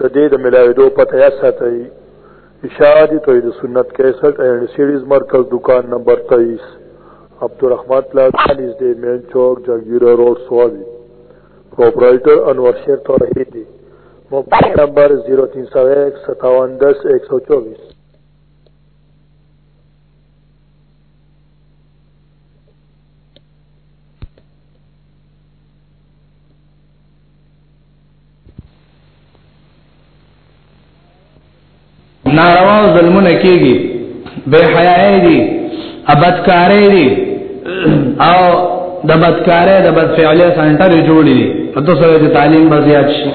د دې د ملاویدو پته یا ساتئ اشاعتی توحید سنت 61 اینڈ سیډیز مرکز دکان نمبر 23 عبدالرحمن پلازا نږدې مین چوک جهانګیره روډ سوابي پرپرایټر انور شیر توحید دی موبایل نمبر 03015710124 Thank you. ناروا ظلمونه کیږي بے حیاي دي ابدکارې دي او د بدکارې د بد فعلې سنټر جوړې دي په تو سره د تعلیم به زیات شي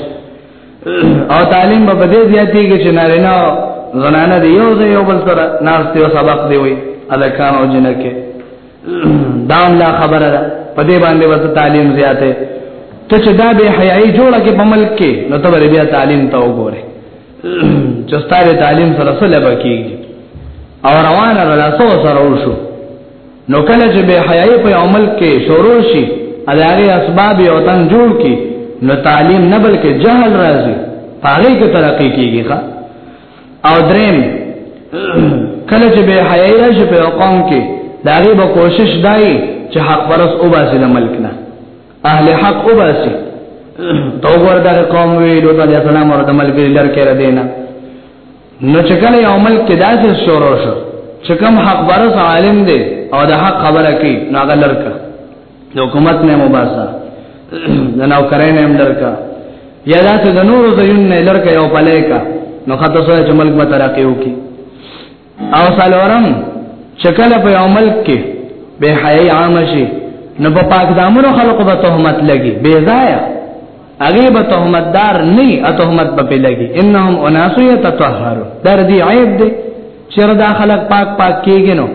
او تعلیم به بده زیاتېږي چې نارینه زنانه دی یو ځای یو بل سره ناس ته سبق دی وي الکان او جنکه دا الله خبره ده په دې باندې وته تعلیم زیاته ته چې دا به حیاي جوړه کې په ملک کې نو ته بیا تعلیم ته وګوره چې ستاره تعلیم سره سره بکیږي او روانه رلاسو سره وشو نو کله چې به حیاي په عمل کې شروع شي اداري اسباب یو تن جوړ کی نو تعلیم نه بلکې جهل راځي پاره کې ترقی کیږي ښا او دریم کله چې به حیاي راشي په قوم کې دا غي به کوشش دای چې حق پرس او باسي د ملک نه اهل حق او باسي تو ورته قوم ویلو ته اسلام ورته ملک لر کې را دینا نو چې کله یو ملک کې داسې شروع شو چې کوم حق پرس عالم دی او د حق خبره کوي نو هغه لر کړ د حکومت نه مباسا د نوکرۍ نه هم لرکا یا دا چې د نورو ځایون نه لرکا یو پلې کا نو خاطر سره چې ملک به ترقی وکي او سالورم شکل په یو ملک کې به حیاي عام شي نو په پاک دامنو خلقو به تهمت لګي بے ځای هغه به تهمتدار نه ا تهمت به لګي انهم اناس یتطهروا در دې عیب دې چر دا خلق پاک پاک کېږي نو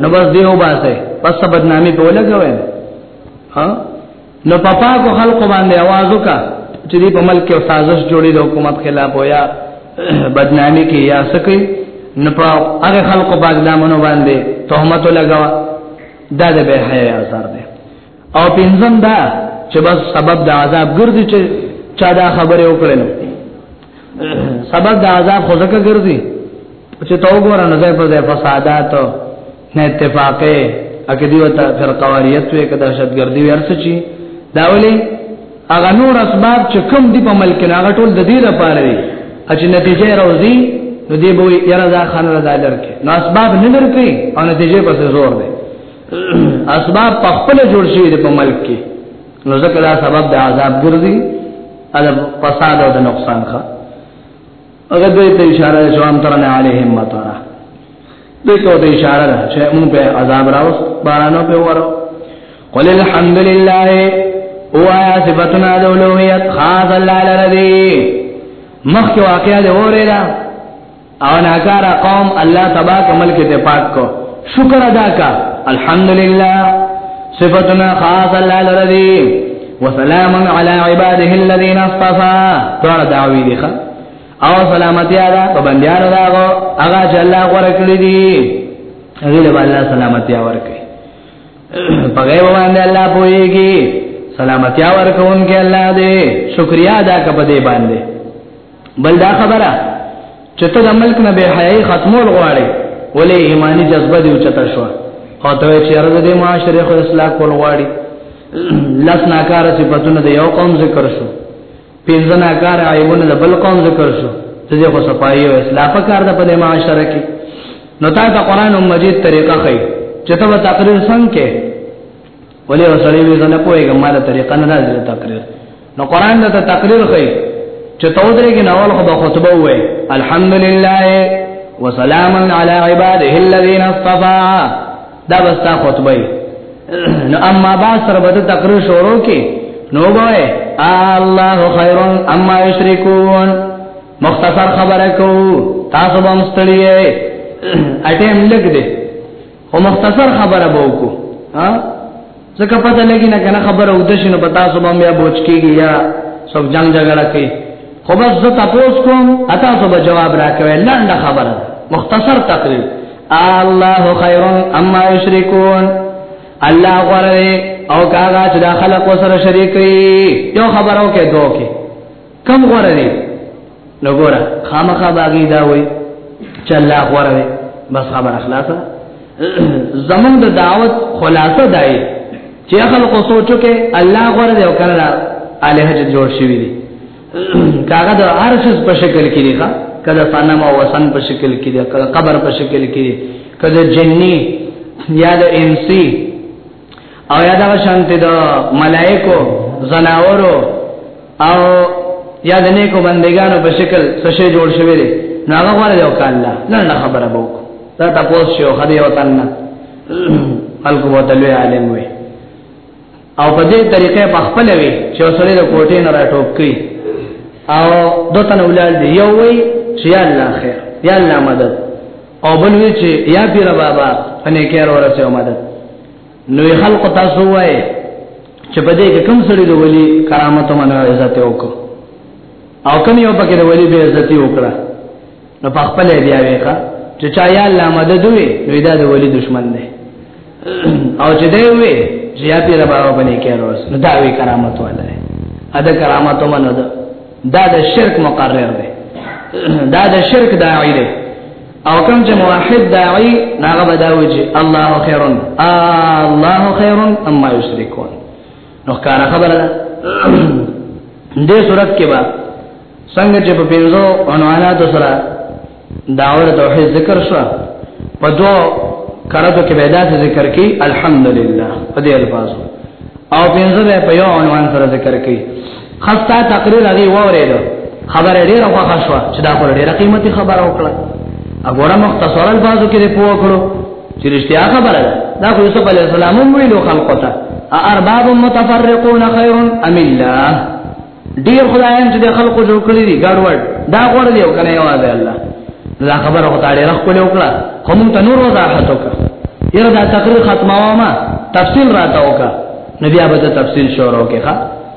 نو بس دی او باسه پس بدنامي په لګوي ها نو پپا کو خلق باندې आवाज وکا چې دې په ملک کې سازش جوړي د حکومت خلاف ویا بدنامي کې یا سکی نو په هغه خلق باندې لامنو باندې تهمت لګوا دا د به حیا اثر دی او پنځم دا چې بس سبب د عذاب ګرځي چې چا دا خبره وکړل سبب د عذاب خو ځکه ګرځي چې تو ګور نه ځای په ځای فسادات نه اتفاقه اکه دی وته فرقواریت وې کده شتګردي ورڅ چی دا ولي اغه نور اسباب چې کم دی په ملک نه هغه ټول د دې لپاره دی چې نتیجه راوځي نو دی به یې را ځا خان را ځا لرکه نو اسباب نه لرکه او نتیجه پس زور دی اسباب په خپل جوړ شوی دی په ملک کې نو ځکه دا سبب د عذاب ګرځي ادب فساد او د نقصان ښه هغه دوی ته اشاره ده ځوان ترنه علیهم مطره دوی ته اشاره ده چې موږ په عذاب راوس بارانو په ورو قل الحمد لله او آیا صفتنا د اولویت خاص الله لرضی مخکې واقعیا د اوره ده او ناکار قوم الله تبارک ملک ته پاک کو شکر ادا کا الحمدلله صفاتنا خاص الله لرضی وسلام علی عباده الذین اصطفى تر دعوی دی او سلامتی ادا په بندیانو داغو هغه چې الله غوړه کړی دی هغه له الله سلامتی ورکړي په غیب باندې الله پويږي سلامتی ورکون کې الله دې شکریا ادا کړه په دې باندې بل دا خبره چې ته د ملک نه به حیاي ختمول غواړي ولې ایمانی جذبه دی چته شو او ته چې ارزه د معاشره خو اصلاح کول غواړي لس ناکار صفاتونه د یو قوم ذکر شو پنځه ناکار عیبونه د بل قوم ذکر شو ته خو صفایي او اصلاح په کار ده په معاشره کې نو تا د قران مجید طریقه خې چې ته تقریر څنګه ولې وسړې وې زنه پوهېږم ما له طریقه نه راځي د تقریر نو قران ته تقریر خي چې تودري کې ناول خو به خطبه وې الحمدلله وسلام علی عباده الذین اصطفى دا بستا خطبه نو اما با سره به تقریر شروع کې نو وای الله خیر اما یشرکون مختصر خبره کو تاسو به مستړی اټیم لګ دې او مختصر خبره به وکړو ها ځکه پته لګی نه کنه خبره ودش نه پتا سو باندې یا بوج کیږي یا سب جنگ جګړه کوي خو بس زه تاسو کوم اته سو به جواب راکوي لنډه خبره مختصر تقریر الله خیر اما یشرکون الله غره او کاغه چې دا خلق وسره شریکي یو خبرو کې دوه کې کم غوره دی نو ګوره خامخا باغی دا وای چې الله غوره دی بس خبر اخلاصه زمون د دعوت خلاصه دای چې خلق سوچو کې الله غوره دی او کړه الہ چې جوړ شوی دی کاغه د عرش په شکل کې دی ښا کله صنم او وسن په شکل کې دی کله قبر په شکل کې دی کله جنني یا د انسی او یا دا شانته د ملائکو زناورو او یا د نیکو بندگانو په شکل سشه جوړ شوی دی نو هغه غواړي یو کال لا نه خبره بو دا تاسو شو خدای او تنه خلق وو تلوي عالم وي او په دې طریقې په خپل وي چې وسره د کوټې نه راټوب کړي او دوتنه ولال دی یو وی چې یا الله خیر یا الله مدد او بل وی چې یا پیر بابا پنه کېر ورسې مدد نو خلق تاسو وای چې په دې کې کوم سړي د ولی کرامت منو عزت وکړو او کوم یو پکې د ولی به عزت وکړه نو په خپل بیا وکړه چې چا یا الله مدد وي نو دا د ولی دشمن دی او چې دی وي چې یا پیر بابا باندې کېروس نو دا وی کرامت والا دی ادا کرامت منو دا د شرک مقرر دی دا د شرک داعی دی او کوم چې موحد داعي هغه بداوي چې الله خير الله خير اما يشركون نو کار خبره ده دې صورت کې با څنګه چې په پنځو عنوانات سره داور توحید ذکر شو په دو کراتو کې پیدا ذکر کی الحمدلله په دې الفاظو او پنځه په یو عنوان سره ذکر کی خستا تقریر هغه ووریدو خبره ډیره خوښه شو چې دا خو ډیره قیمتي خبره وکړه وګوره مختصرا بازو کې په وکړو چې رښتیا خبره ده دا خو یوسف علی السلام هم ویلو خلقو ته ارباب متفرقون خیر ام الله ډیر خدایان چې خلقو جوړ کړی دي ګډوډ دا غوړ دی او کنه یوازې الله دا خبره خو تاړي رخ کولې وکړه کوم ته نور وضاحت وکړه یره دا تقریر ختمه ما تفصیل راته وکړه نبی ابدا تفصیل شروع وکړه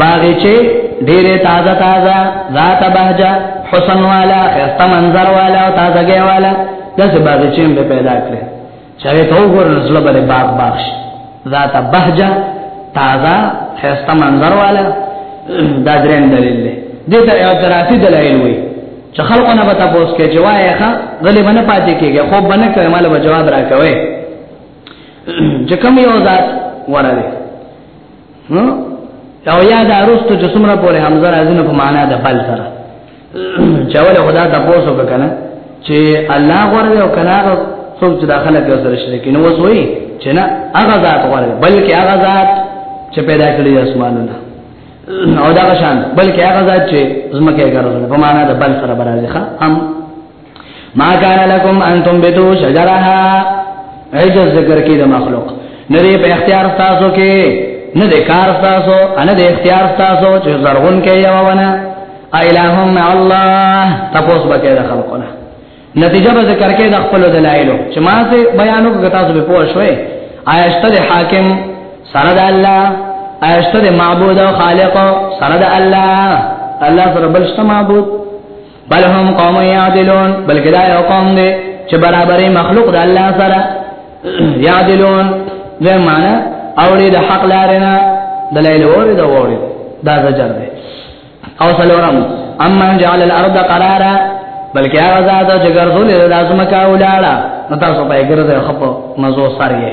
باغچه ډېره تازه تازه ذات بهجه حسن والا خسته منظر والا او تازګي والا دغه باغچه به پیدا کړې چاوي ته وګورل زړه به باغ باغ شي ذات بهجه تازه خسته منظر والا دا درېن دلیل دی دې ته اعترافي دلایل وي چې خلقونه به تاسو کې جوای ښه غلي باندې پاتې کېږي خو باندې کوي مال به جواب راکوي چې کوم یو ذات وراره نو او یا دا رستو چې څومره پورې حمزه راځي نو په معنا د بل سره چاوله خدا د پوسو کنه چې الله غره او کنه څوک چې داخله کې سره شریک نو وسوي چې نه هغه ذات غره بلکې هغه ذات چې پیدا کړی اسمانونه او دا شان بلکې هغه ذات چې زمکه ګرځي په معنا د بل سره برابر ښه هم ما کان لکم انتم بتو شجرها عجز ذکر کی د مخلوق ندی په اختیار تاسو کې نه د کار تاسو ان د اختیار تاسو چې زرغون کې یو ونه الہم مع الله تاسو به کې د خلقونه نتیجه به ذکر کې د خپل دلایلو چې ما ته بیانو کې تاسو به پوه شوي آیشته د حاکم سره د الله آیشته د معبود او خالق سره د الله الله سره بلشته معبود بل هم قوم یعدلون بلکې دا یو قوم دی چې برابرې مخلوق د الله سره یعدلون دا معنا اوړي د حق لارنا دلایل وره دا وره دا زجر دی او سلورم اما جعل الارض قرارا بلکې هغه ذات چې ګرځولې د لازمه کا ولاړه نو تاسو په ګرځه خپل مزو سره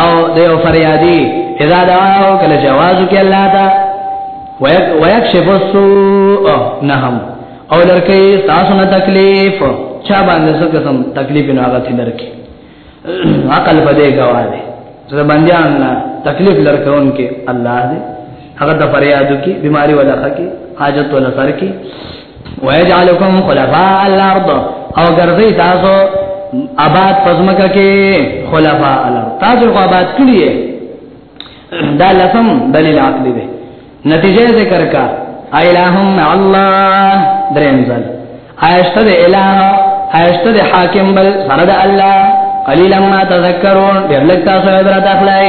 او دیو فریادی اذا دعاو کله جوازو کې الله تا ويكشف السوء نهم او لرکه تاسو نه تکلیف چا باندې څه قسم تکلیف نه هغه لرکه عقل بده گواهه زبندیان تکلیف لرکون کې الله دې هغه د فریادو کې بیماری ولا خکې حاجت ولا سر کې ويجعلكم خلفاء الارض او ګرځي تاسو آباد پزمکه کې خلفاء الارض تاسو خو آباد کړی دا لسم دلیل عقلی دی نتیجه ذکر کا الہم الله درنزل عائشت دے الہ عائشت دے حاکم بل سرد الله قلیلا ما تذکرون ډیر لږ تاسو عبرت اخلئ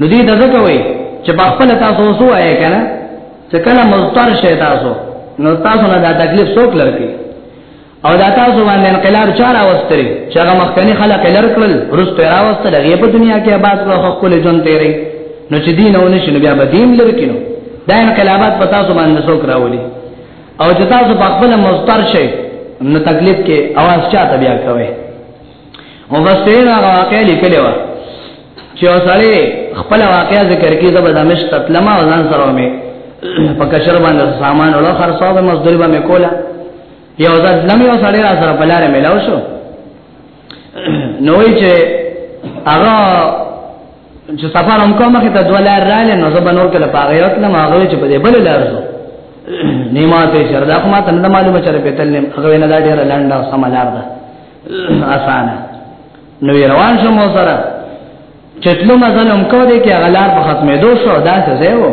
نو دې ته ځکه وایي چې په خپل تاسو وسو آیا کنه چې کله مضطر شي تاسو نو تاسو نه دا تکلیف څوک لري او دا تاسو باندې انقلاب چار اوستري چې هغه مخکنی خلک لرکل ورسته راوستل هغه په دنیا کې آباد او خپل جون تیری نو چې دین او نشي نو بیا به دین لرکینو دا انقلابات په تاسو باندې څوک راولي او چې تاسو په خپل مضطر شي نو تکلیف کې आवाज چاته بیا کوي او بس ته دا واقع لیکل و چې وسړی خپل واقع ذکر کې زبر دمش تطلما او ځان سره مې په کشر باندې سامان او خرڅو به مزدوري به کولا یو ځل لم یو سړی را سره بلار ملاو شو نوې چې هغه چې سفر هم کومه کې ته دولار رااله نو زبر نور کله پاغه یو تل ما غوي چې په دې بل لار شو نیمه ته شردا کومه تنه معلومه چر په تل نه هغه نه دا ډیره لاندې سم لار ده اسانه نو روان شو مو سره چتلو مزلم کو دې کې غلار په ختمې دو شو دا څه زیو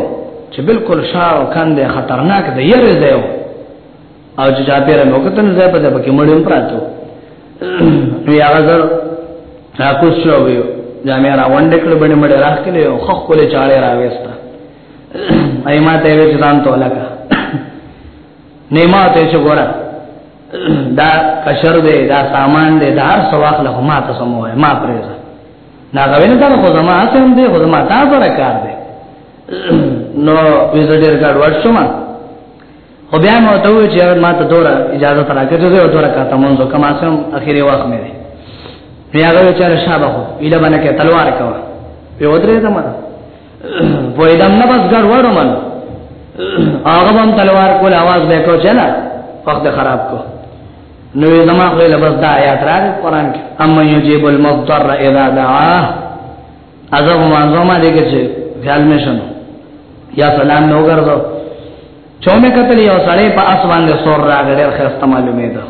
چې بالکل شاو کاندې خطرناک دی یره زیو او چې چا پیره نو کتن زې په دې پکې مړم پراتو نو یا غزر تاسو شو ویو دا مې را وند کړ باندې مړ راخلې او خخ کولې چاړې راوېستا ایمه ته وې ځان ته لګا نیما ته چې ګوره دا کشر دی دا سامان دی دا هر سواخ له ما ته سموه ما پرېزه دا غوینه دا خو زما اسم دی خو زما تا سره کار دی نو ویزډر کارت ورشم خو بیا مو ته وی چې ما ته دوره اجازه ترا کړې زه دوره کاته مونږه کما سم اخیری وخت مې دی بیا غوې چې رشابه خو اله باندې کې تلوار کوا په ودرې ته مړه وای دم نه بس ګډ وړو من هغه هم تلوار کول आवाज به کو چلا وخت خراب کو نو زما خو له بس دا آیات راغ قران کې اما یجیب المضطر اذا دعاه ازو مانزو ما دې کې چې خیال مې شنو یا سلام نو ګرځو چومه کتل یو سړی په اسمان له سور راغ ډېر خسته معلومه ده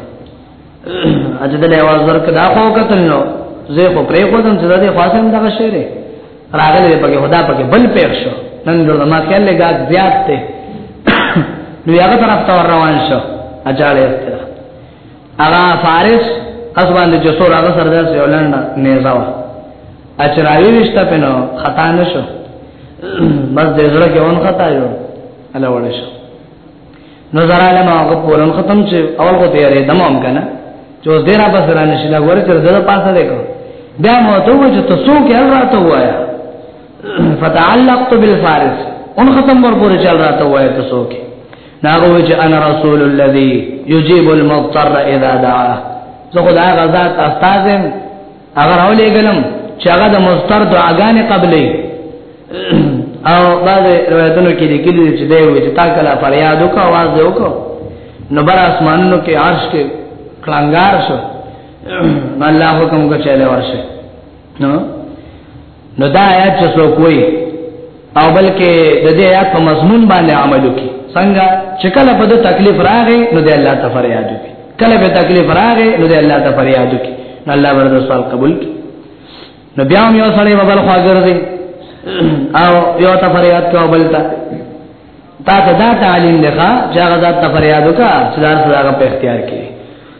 اته دلې आवाज ورک دا خو کتل نو زه خو پرې خو دم چې دا دې خاصم دغه شعر راغلی په کې خدا په کې بل پېښ شو نن د ما خیال له غاز زیات ته نو هغه طرف ته روان شو اجاله استرا هغه فارس اسمان د جسور هغه سردار سیولند نیزا وا اچراوی وشته پنو خطا نشو بس د زړه کې اون خطا یو الله وړه شو نو زرا علم هغه پورن ختم چې اول خو ته یې دمام کنه چې اوس ډیر په سره نشي دا ګوره چې زړه پاسه دی کو بیا مو ته و چې تاسو کې ال راته وایا فتعلقت بالفارس ان ختم ور پورې چل راته وایا تاسو کې ناغه و چې انا رسول الذي يجيب المضطر اذا دعاه زه خدای غزاد استادم اگر اولې ګلم چې هغه د مستر دعاګانې قبلې او بعض روایتونو کې لیکلي چې دی وي چې تا کله فریاد وکړ आवाज دی وکړ نو بر اسمانونو کې عرش کې کلنګار شو الله حکم کو چاله ورشه نو نو دا آیات چې څوک وایي او بلکې د دې آیات په مضمون باندې عمل وکړي څنګه چې کله په دې تکلیف راغی نو د الله ته فریاد وکړي کله په تکلیف راغی نو د الله ته فریاد وکړي نو الله ورته سوال قبول کړي نو بیا هم یو سړی په بل خوا ګرځي او یو ته فریاد کوي بل ته تا ته دا تعلیم ده چې هغه ذات ته فریاد وکړه چې دا سره په اختیار کې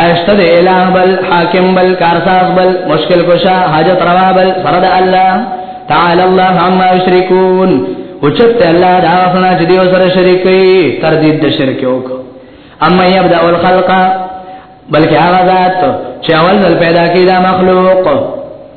آیشته د الہ بل حاکم بل کارساز بل مشکل کشا حاجت روا بل فرد الله تعالی الله عما یشرکون اوچت الله دا وسنا چې دیو سره شریکي تردید د شرک وک اما یبدا الخلق بلکې هغه ذات چې اول ځل پیدا کړي دا مخلوق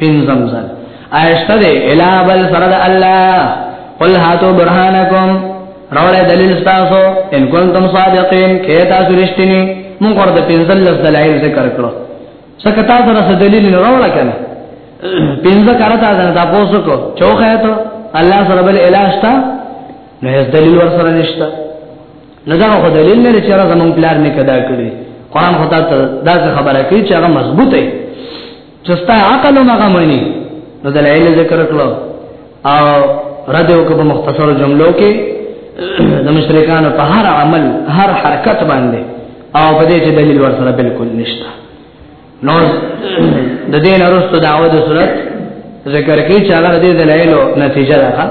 پنځم ځل آیشته دی الا بل فرد الله قل هاتو برهانکم راوړې دلیل تاسو ان کنتم صادقین کې تاسو رښتینی مونږ ورته پنځل لس دلایل ذکر کړو څکه تاسو سره دلیل نه راوړل کنه پنځه کړه تاسو دا پوسو کو چوخه ته الله سره بل الاشتا نه دلیل ور سره نشتا نه دا خو دلیل نه چې راځم پلان نه کدا کړی قران خدا ته دا خبره کوي چې هغه مضبوطه چستا عقل مغه منی نو دلایل ذکر کړو او رد یو کوم مختصر جملو کې د مشرکانو په هر عمل هر حرکت باندې او په دې چې دلیل ورسره بالکل نشته نو د دې لارښت دعوه د صورت ذکر کې چې هغه د دلایلو نتیجه ده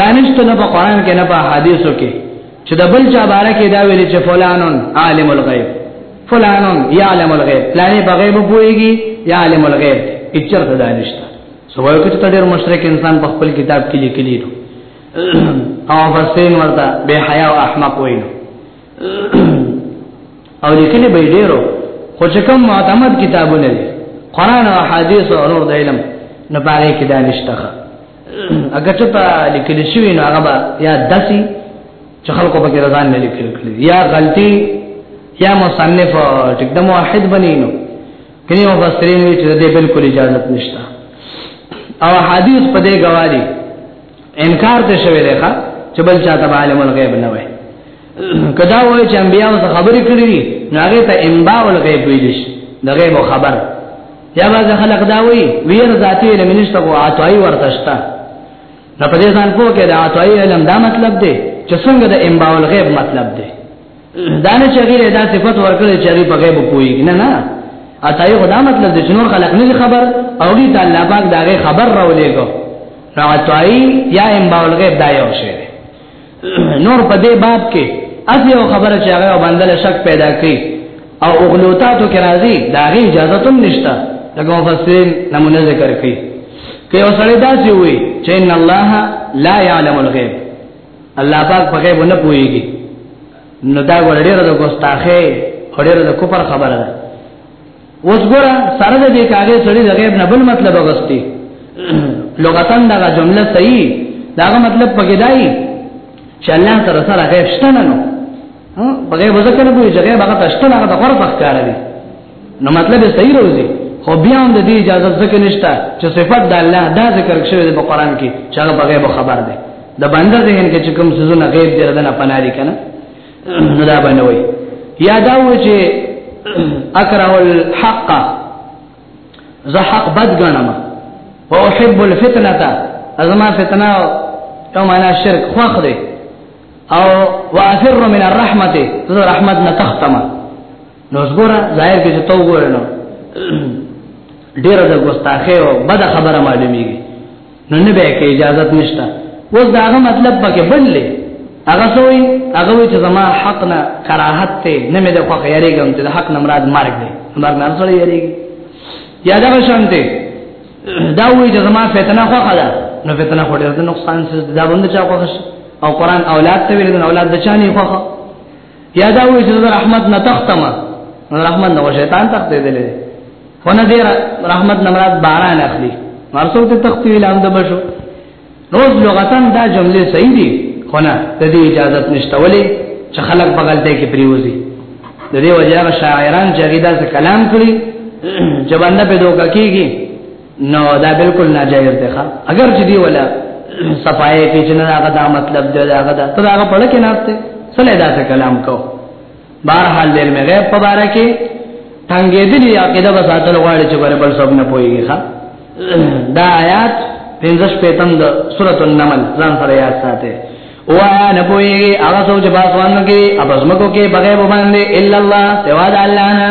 دانشته نه په قران کې نه په حدیثو کې چې د بل چا باره کې دا ویل چې فلانون عالم الغیب فلانون یعلم الغیب لانی په غیب پويږي یعلم الغیب اچر ته دانشته سوال کې ته ډېر مشرک انسان په خپل کتاب کې لیکلی نو او فسین ورته به حیا او احمق وینو او لیکلی به ډېرو خو چې کوم معتمد کتابونه دي قران او حدیث او نور د علم نه پاره کې دانشته اګه چې په لیکل شوی نو هغه یا دسی چې خلکو په کې رضان نه لیکل کړی یا غلطي یا مصنف ټیک د موحد بنینو کله یو بصرین وی چې دې بالکل اجازه نشته او حدیث په دې گواهی انکار ته شوی دی ښا چې بل چاته عالم الغیب نه وای کدا وای چې انبیانو خبرې کړې دي نو هغه ته انباء الغیب ویل شي د غیب خبر یا باز خلق دا وی ویر ذاتی علم نشته او عطای ورته شته نو په دې ځان پوه کې دا عطای علم دا مطلب دی چې څنګه د انباء الغیب مطلب دی دا نه چې غیر دا صفت ورکړي چې غیر په غیب پوي نه نه عطای خدا مطلب دی چې نور خلق نه خبر او دې تعالی پاک دا غي خبر راولېګو نو عطای یا انباء الغیب دا یو شی نور په دې باب کې اسی او خبره چې هغه باندې شک پیدا کړي او اغلوتاتو کې راځي دا غي اجازه تم نشته لکه مفسرین نمونه ذکر کړي که یو سړی داسې وي چې ان الله لا يعلم الغيب الله پاک په غیب نه پويږي نو دا ورډیره د ګستاخه ورډیره د کوپر خبره ده اوس ګوره سره د دې کاغه سړي د غیب نه بل مطلب غستی لغتن دا جمله صحیح دا مطلب پکې دی چې الله تر سره غیب شته نه نو بغیر وزکه نه کوي چې غیب هغه تشته هغه د غره تخکار دی نو مطلب صحیح روزي خو بیا هم د دې اجازه ځکه نشته چې صفات د الله دا ذکر شوی دی په قران کې چې هغه بغیر خبر دی د بنده ذهن کې چې کوم سيزونه غیب دی ردنه پناري کنه نو دا باندې وای یا دا و چې اکره الحق زه حق بد غنم او احب الفتنه ازما فتنه او معنا شرک خوخ دی او وافر من الرحمت زه رحمت نه تختمه نو زګوره ظاهر کې چې تو ګورنه ډیر د ګستاخه او بد خبره معلومیږي نو نه به کې اجازه نشته وز داغه مطلب پکې بل لې هغه سوې هغه وی چې زما حق نه کراهت ته نه مې د خو یریږم چې د حق نه مراد مرګ دی مرګ نه سره یریږي یا دا شانته دا وی چې زما فتنه خو خلا نو فتنه خو ډېر نقصان څه دا باندې چا خو او قران اولاد ته ویل نو اولاد د چا نه خو یا دا وې چې رحمت نه تختم رحمت نو شیطان تختې دلې ونه دې رحمت نه مراد باران اخلي مرسو ته تختې اعلان د بشو روز لغتن دا جمله صحیح دي خو نه د دې اجازه نشته ولې چې خلک بغلته کې پریوزي د دې وجه شاعران چې دا کلام کړی چې باندې په دوکه کېږي نو دا بالکل ناجایز دی ښا اگر چې دی ولا صفای کې چې نه هغه دا مطلب دی هغه دا ته هغه پړ کې ناشته سره دا څه کلام کو بهر حال دل مې غیب په بارا کې څنګه دې یا کې دا وساتل غواړي چې بر بل سب نه پويږي ښا دا آیات پنځش پیتم د سورۃ النمل ځان سره یاد ساته وا نه پويږي هغه څو چې باسوان کې ابزمکو کې بغیر باندې الا الله سوا د الله نه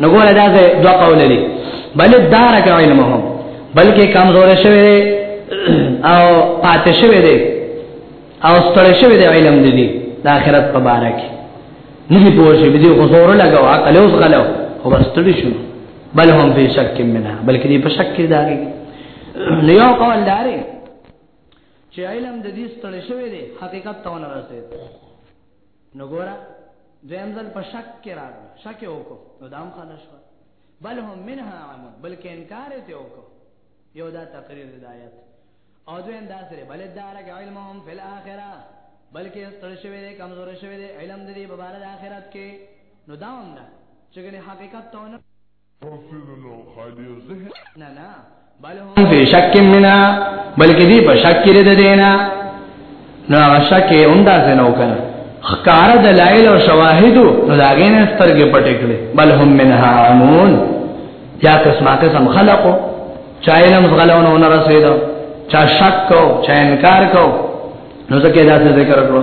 نو ګوره دا ځای دوه قول لري بل دارک علمهم بلکې کمزور شوی دی او پاتې شوی دی او ستړی شوی دی علم دی د آخرت په باره کې نه دی پوه شوی دی خو زور لګاو عقل اوس غلو خو بس ستړي شو بل هم په شک کې منه بلکې دی په شک کې داري نو یو قول داري چې علم د دې ستړی شوی دی حقیقت ته ونه رسېږي نو ګورا دویم ځل په شک کې راغله شک وکړو نو دام خانه شو بل هم منها عمود بلکې انکار ته وکړو یو دا تقریر هدایت او دویم دا سره بل دارک علمهم فی الاخره بلکې ستړي شوی دی کمزور شوی دی علم دې په بار د آخرت کې نو دا هم نه چې حقیقت ته بل هم فی شک منا بلکې دی په شک کې ده دینا نو هغه شک یې اوندا سينو کنه خکار دلایل او شواهد نو داګه نه سترګې پټې کړې بل هم منها عمون یا قسمه قسم خلقو چا علم غلونه نه رسیدو چا شک کو چا انکار کو نو ځکه دا ذکر کړو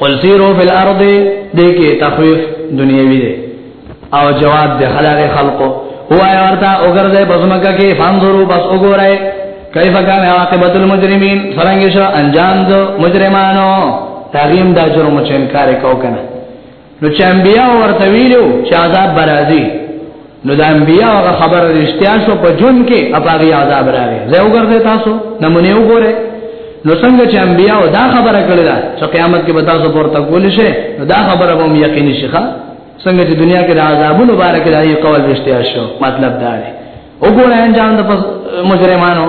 قل سیرو فی الارض دې کې تخویف دنیوي دی او جواب د خلق خلقو هو اي ورته وګرځي بزمکه کې فانظرو بس وګورئ کیف کان عاقبت المجرمین سرنګ شو انجام دو مجرمانو تغیم دا جرم چې انکار کو کنه نو چې انبیا ورته ویلو چې عذاب برازي نو د انبیا هغه خبره رښتیا شو په جون کې اپاغي عذاب راغی زه وګرځي تاسو نمونه وګوره نو څنګه چې انبیا دا خبره کړې ده چې قیامت کې به تاسو پورته کول شي نو دا خبره به یقین شي ښا څنګه چې دنیا کې د عذابونو باره کې دایي قول رښتیا شو مطلب دا دی وګوره انجام د مجرمانو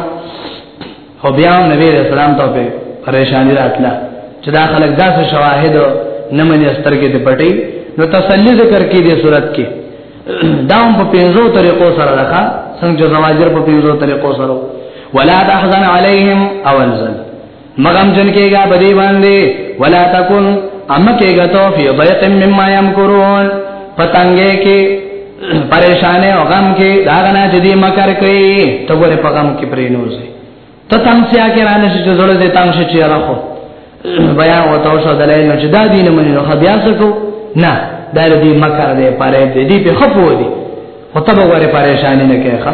خو بیا هم نبی علیہ السلام ته په پریشانی راتله چې دا خلک داسې شواهد نه مني سترګې دې پټي نو تسلی ذکر کې دې صورت کې دا هم په پنځو طریقو سره راخه څنګه چې زواجر په پنځو طریقو سره ولا تحزن عليهم اولزل مغم جن کېګا بدی باندې ولا تکون ام کېګا تو فی ضيق مما يمكرون پتنګې کې پریشانه او غم کې دا غنا چې دې مکر کوي ته ګوره په غم کې پرې نوځي ته تم سیا کې رانه چې زړه دې تم شي چې راخو بیا و تو شو دلایل چې دا دین منې نو بیا څه کو نه دا دې مکر دې پاره دې دې په خپو دې او ته ګوره پریشانه نه کې ښه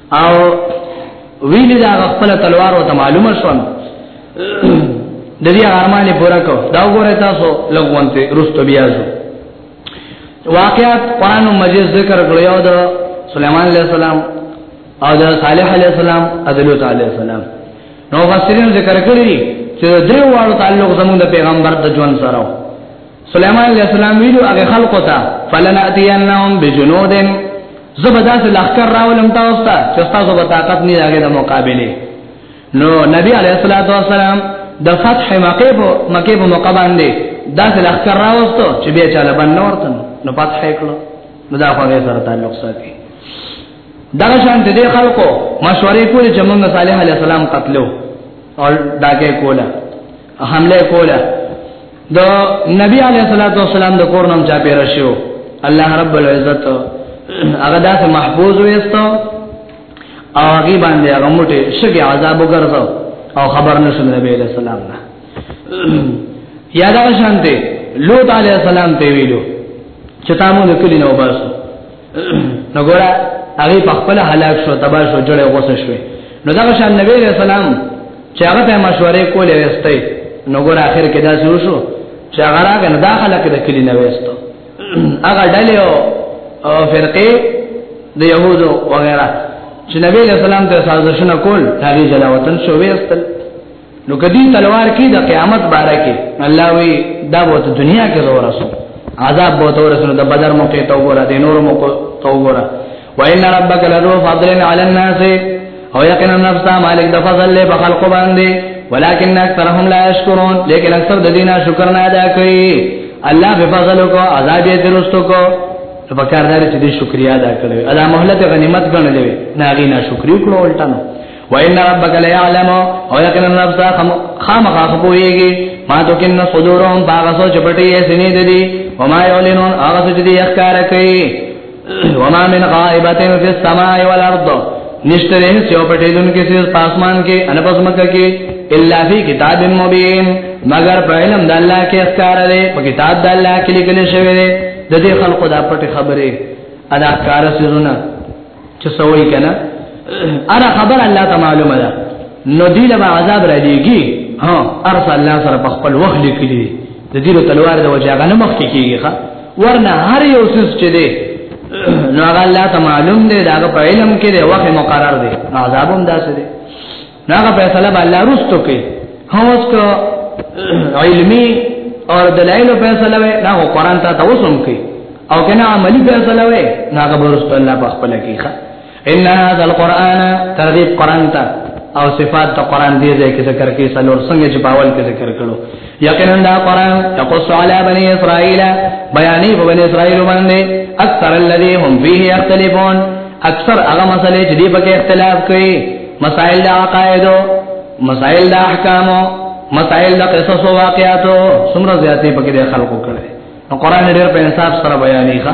او ویل دا خپل تلوار او ته معلومه شوم د دې ارمان پورا کو دا وګوره تاسو لګونته رستو بیا شو واقعات قران مجید ذکر کړو یو د سليمان عليه السلام او د صالح عليه السلام او د لوط عليه السلام نو فسرین ذکر کړی چې درې واړو تعلق زموږ د پیغمبر د ژوند سره سليمان عليه السلام ویلو هغه خلق ته فلناتينهم بجنود زبداس لخر راولم تاسو ته چې تاسو به طاقت نه لري د مقابله نو نبی عليه الصلاه والسلام د فتح مکه په مکه په موقع باندې داس لخر راوستو چې بیا چاله باندې ورته نو فتح کړو نو دا خو هغه سره تعلق ساتي دا شان دې خلکو مشورې کولې چې موږ صالح عليه السلام قتلو او داګه کوله حمله کوله د نبی علیه الصلاۃ والسلام د کور نوم چا پیر شو الله رب العزت هغه داسې محفوظ وېستو او هغه باندې هغه موټي شګه عذاب وګرځاو او خبر نشو نبی علیه السلام نه یاد شانته لوط علیه السلام ته ویلو چې تاسو د کلی نو باسو نو ګوره هغه په خپل هلاک شو تبا شو جوړه غوسه شو نو دا شان نبی رسول الله چې هغه ته مشورې کولې وستې نو ګوره اخر کې دا شروع شو چې هغه راغی نو دا خلک د کلی نه وستو هغه ډلې او فرقې د يهودو وغيرها چې نبی رسول الله ته سازشونه کول هغه جلاوطن شو وستل نو کدی تلوار کی د قیامت باره کې الله وی دا وو ته دنیا کې زور رسو عذاب وو ته رسو د بدر موقع ته وګوره د نور موقع ته وګوره وان ربک لذو فضل علی الناس او یقینا نفس تا مالک د فضل له بخلق باندې ولکن اکثرهم لا یشکرون لیکن اکثر د دینه شکر نه ادا کوي الله په فضل کو عذاب یې درستو کو په کار دار چې دې شکریا ادا کړو ادا مهلت غنیمت ګڼلې نه غینا شکر وکړو الټانو وان ربک لیعلم او یقینا رب ستا خامخا خپویږي ما تو کین صدورهم باغ سوچ پټي سینې د دي او ما یعلنون هغه سوچ دي اخکار کوي وما من غائبه فی السماء والارض نشته دې سیو پټې دن کې سیس پاسمان کې ان پسمک کې الا فی کتاب مبین مگر په علم د الله کې اخکار دې په کتاب د الله کې لیکل شوی دې د دې خلقو د پټې خبره ادا کار سيزونه چې سوي کنه انا خبر الله ته معلومه ده نو دی له عذاب را لېږي ها ارسل الله سره په خپل وخت لیکلی د دې تلوار د وجه غنه مخ کې کیږي ښا ورنه هر یو څه چې دی نو هغه الله ته معلوم دی دا په علم کې دی وخت مقرر دی عذابم داسې دی ناغه فیصله به الله رستو کوي هوس کو علمي او دلایل فیصله وي ناغه قران ته توسم کوي او کنه عملی فیصله وي ناغه برست الله په خپل کې ښه ان هذا القران ترغیب قران ته او صفات ته قران دې ځای کې ذکر کې سلور څنګه چې باول کې ذکر کړو یقینا دا قران تقص علی بنی اسرائیل بیانی په بنی اسرائیل باندې اکثر الذی هم فيه یختلفون اکثر هغه مسلې چې دی په کې اختلاف کوي مسائل د عقاید مسائل د احکام مسائل د قصص او واقعاتو څومره زیاتې په کې خلکو کړي نو قران ډېر په انصاف سره بیانې ښه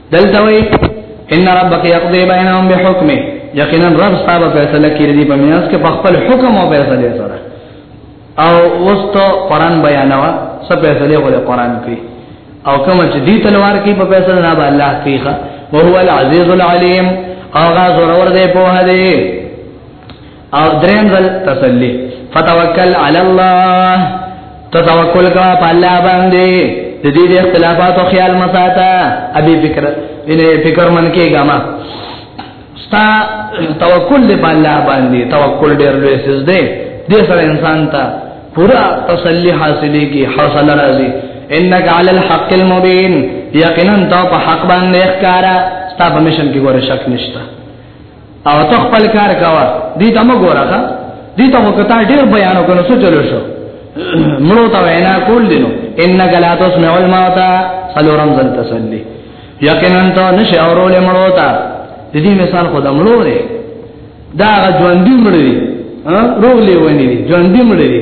دلته وی ان ربک یقضی بینهم بحکمه یقینا رب صاحب فیصله کړی دی په میاس کې په خپل حکم او فیصله سره او وستو قران بیانوا سب فیصله غوړي قران کې او کوم چې دی تلوار کې په فیصله نه به الله کېخه او هو العزیز العلیم او غا زور ور دی په هدي او دریم ځل تسلی فتوکل علی الله تتوکل کا په الله باندې د دې د اختلافاتو خیال مساته ابي فکر ان فکر من کې ګما ستا توکل دی په الله باندې توکل ډېر لوی سز دی دې سره انسان ته پورا تسلی حاصلې کی حوصله راځي انک علی الحق المبین یقینا تو په حق باندې ښکارا ستا په مشن کې ګوره شک نشته او ته خپل کار کاوه دې ته مو ګوره ښا دې ته وکتا ډیر بیان وکړو څه چلو شو مړو ته وینا کول دي نو انک لا تسمع الموت سلورم ځل تسلی یقینا ته نشه اورول مړو ته دې مثال خدای مړو دی دا ژوندۍ مړ دی روغ لیونی دی ژوندۍ مړ دی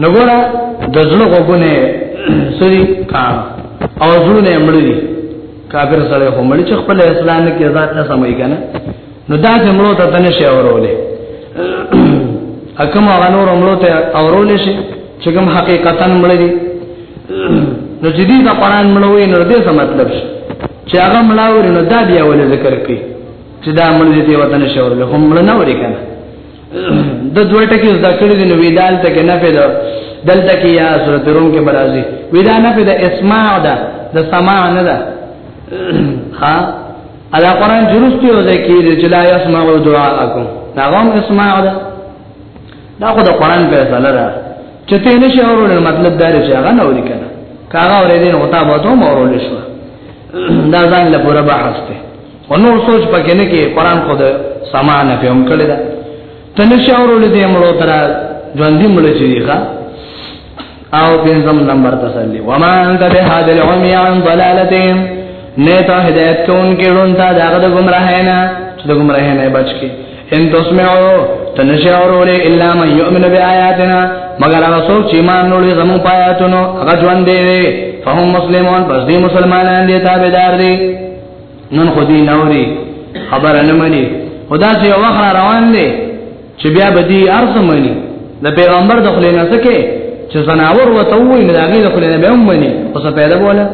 نو ګوره د زړه غوګونه سری کان او زړونه مړی کافر سره هم مړی چې خپل اسلام کې ذات نه سمای کنه نو دا چې مړو ته تنه شي اورولې اکم هغه نور مړو ته اورولې شي چې کوم حقیقتا مړی دي نو چې دې دا قران مړوي نو دې څه مطلب شي چې هغه مړاوري نو دا بیا ولې ذکر کوي چې دا مړ دې وطن شي اورولې هم مړ نه وري کنه د دوه ټکی زده کړی دی نو ویدال ته کې نه پیدا دلته کې یا سورته روم کې برازي ویدا نه پیدا اسماع ده د سماع نه ده ها ادا قران جرستي او ذکر چې لا يسمع دعاءكم دا غوم اسماع ده دا خو د قران په فیصله ده چې ته نه شي اورول مطلب دا چې هغه نه وري کنه کاغه اورې دې نو تا به ته مورول شو دا ځان له پوره بحث ته او نور سوچ پکې نه کې قران خو د سما نه فهم کړی دا تنشي اورول دې مړو تر ژوندې مړ شي ښا او پنځم نمبر تسلی وما انت بهاد العمي عن ضلالتهم نیتا هدایت کون کې ړون تا داغه د گمراه نه چې د گمراه نه بچ کې ان تسمعو تنشي اورول الا من يؤمن بآياتنا مگر هغه څوک چې ایمان لري زمو پایاتونو هغه ژوند دی فهم مسلمون پس دی مسلمانان دی تابعدار دی نن خو دې نوري خبره نه مني خدا چې یو وخت روان دی چې بیا به دې ارز مني د پیغمبر د خلې نه سکه چې زناور وته وي نه دغه د خلې نه به مني خو څه پیدا بوله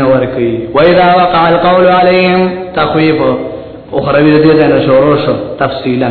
نور کوي وایدا وقع القول عليهم تخويف اخروی دې ځای نه شروع شو تفصیلا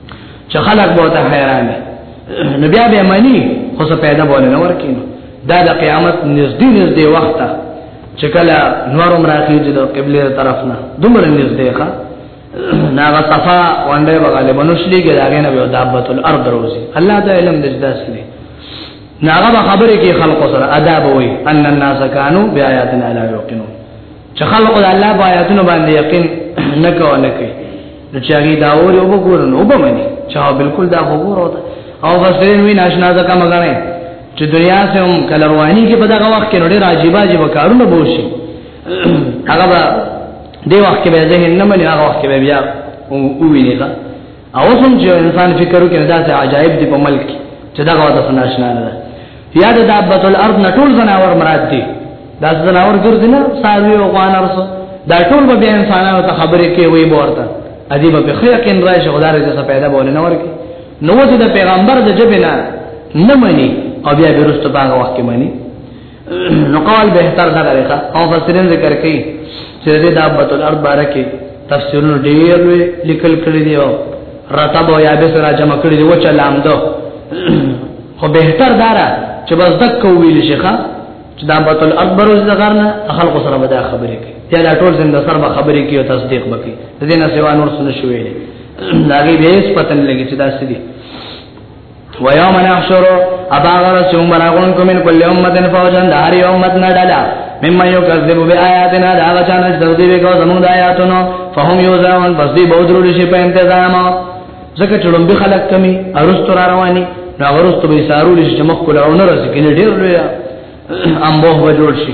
چې خلک به ته حیران دي نو بیا به مانی خو څه پیدا بوله نه ورکین دا د قیامت نږدې نږدې وخت چې کله نور عمر اخیږي د قبله طرف نه دومره نږدې ښه ناغه صفا وانده بغاله بنوشلی کې داګه نه به دابت الارض روزي الله دا علم د جداس نه ناغه خبره کې خلق سره ادب وي ان الناس كانوا بیااتنا لا یوقنون چې خلق د الله په آیاتونو باندې یقین نه کوي نه کوي نو چې هغه دا وره وګورن او به مني چې بالکل دا وګورو او بس دې وی ناشنا ځکه مګنه چې دنیا سه هم کله رواني کې په دغه وخت کې ډېر عجیب عجیب کارونه بوشي هغه به دې وخت کې به ذهن نه مني هغه وخت کې به بیا وویني او سم چې انسان فکر وکړي دا څه عجایب دي په ملک چې دا غوا د سناشنا نه ده یا د دابت الارض نه ټول زناور مراد دي دا زناور ګرځي نه ساوي او غوان ارسو دا ټول به انسانانو ته خبرې کوي وي ورته ادي به خیر کین راشه خدای رضا څخه پیدا بوله نه ورکی نو چې د پیغمبر د جبنا نه مني او بیا بیرسته باغ وخت کې مني نو قول به تر دا لري او فسرین ذکر کوي چې د دابت الارض بارکه تفسیرونه ډیر لیکل کړی دی او رتب او یابس را جمع کړی دی و چې لاندو خو به تر دارا چې بس دک ویل شيخه چې دابت الارض بر زغرنا خلق سره به دا خبرې کوي دا لا ټول زنده سر به خبرې کوي او تصدیق وکړي د دې نه سیوا نور څه نشوي دا غي به هیڅ پتن لګي چې دا سړي ويوم نحشر ابا غرس يوم براغون کو من كل امت فوجا دا هر امت نه ډلا مما يكذب بآياتنا دا هغه چانه چې تکذیب کوي زموږ د آیاتونو فهم یوزعون پس دی بودرول شي په انتظام ځکه چې لومبي خلک کمی ارستو را رواني نو ورستو به سارول شي چې مخ کول او نه رسې کنه ډیر لوی امبوه به جوړ شي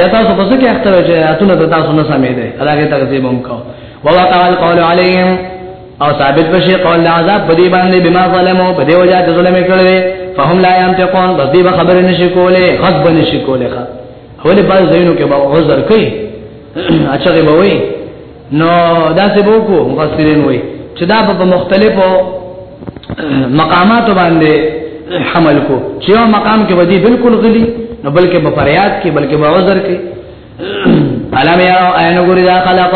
یا تاسو په څه کې اخته وای چې آیاتونه د تاسو نه سمې دي هغه تکذیب هم کو ووقع القول علیهم او ثابت بشي قول العذاب بدی باندې بما ظلمو په دی وجه چې ظلم کړل فهم لا ينتقون بس دی به خبر نشي کوله غضب نشي کوله ولې بعض زینو کې به عذر کوي اچھا به وي نو دا څه بوکو مفسرین وای چې دا په مختلفو مقامات باندې حمل کو چې یو مقام کې ودی بالکل غلی نو بلکې په فریاد کې بلکې په عذر کې علم یا عین ګری دا خلق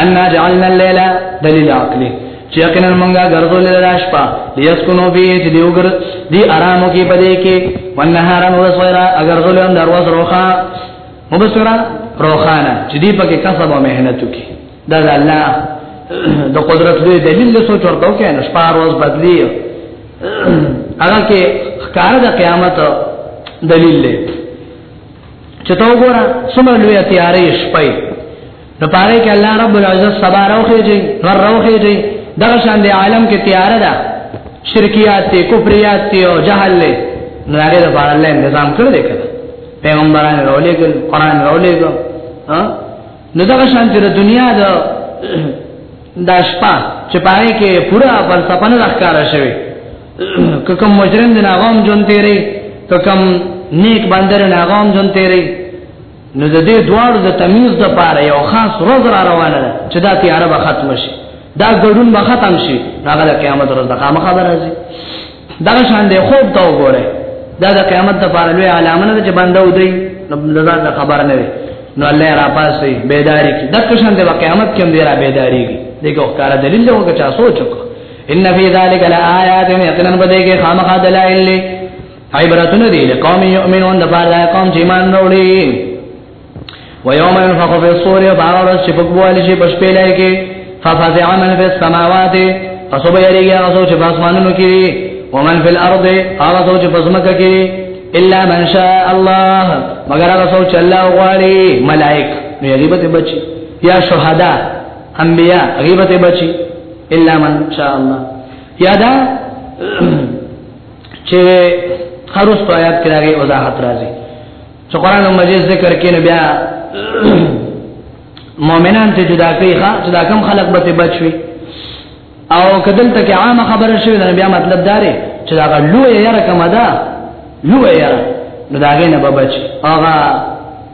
ان جعلنا الليل دلیل عقلی چې یقینا مونږه ګرځول لاش په لیسکونو به چې دیو ګر دی آرامو کې پدې کې ونهارن وسویرا اگر ظلم دروازه روخه مبصرا روخانا چې دې پکې کسب او مهنت وکي دا د الله د قدرت لوی دلیل له سوچ ورته کې نه شپار اوس بدلی هغه کې ښکار د قیامت دلیل دی چې تا وګوره څومره لوی تیارې شپې نو پاره کې الله رب العزت سبا راوخی دی ور راوخی دی دغه شان دی عالم کې تیار ده شرکیات ته کفریات ته او جهل له نړۍ د بار الله نظام کړی دی کړه پیغمبران راولې ګل قران راولې ګل ها نو دغه شان چې د دنیا د د شپه چې پاره کې پورا فلسفه نه ښکارا شوی کوم مجرم دی نه غوم جون تیری کوم نیک بندر نه غوم جون تیری نو د دې دواړو د تمیز د پاره یو خاص ورځ را روانه ده چې دا تیاره به ختم شي دا ګډون به ختم شي هغه د قیامت ورځ د قامه خبره راځي دا شان دی خوب ته وګوره دا د قیامت د پاره لوی علامه ده چې باندې ودی نو دا د خبر نه وي نو الله را پاسي بیداری کی د شان دی په قیامت کې هم دی را بیداری کی دغه کار دلیل دی وکړه سوچ وکړه ان فی ذلک لآیات یقینا بده کې خامخا دلائل عبرتونه دي لقوم يؤمنون د پاره د قوم چې ایمان وروړي ويوم ينفخ في الصور باور چې په بوالي شي په شپې لای کې ففزع من في السماوات پسو به یریږي هغه څوک چې په اسمانونو کې دي ومن في الارض هغه څوک چې په ځمکه کې دي الا من شاء الله مگر هغه څوک چې الله غواړي ملائک نو غیبت بچي یا شهدا انبیا غیبت بچي الا من شاء الله یادا چې هروس په آیات کې راغی وضاحت راځي چې قران مجید ذکر کې بیا مؤمنان ته جدا کوي ښا چې دا کم خلق به ته بچوي او کدل ته کې عام خبره شوی دا بیا مطلب داره چې دا لوی یاره کومه ده لوی یاره نو دا غي نه به بچ هغه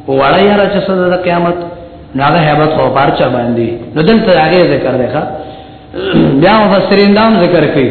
وړه یاره چې صد د قیامت ناغه hebat خو پارچا باندې نو دلته هغه ذکر دی ښا بیا مفسرین دا ذکر کوي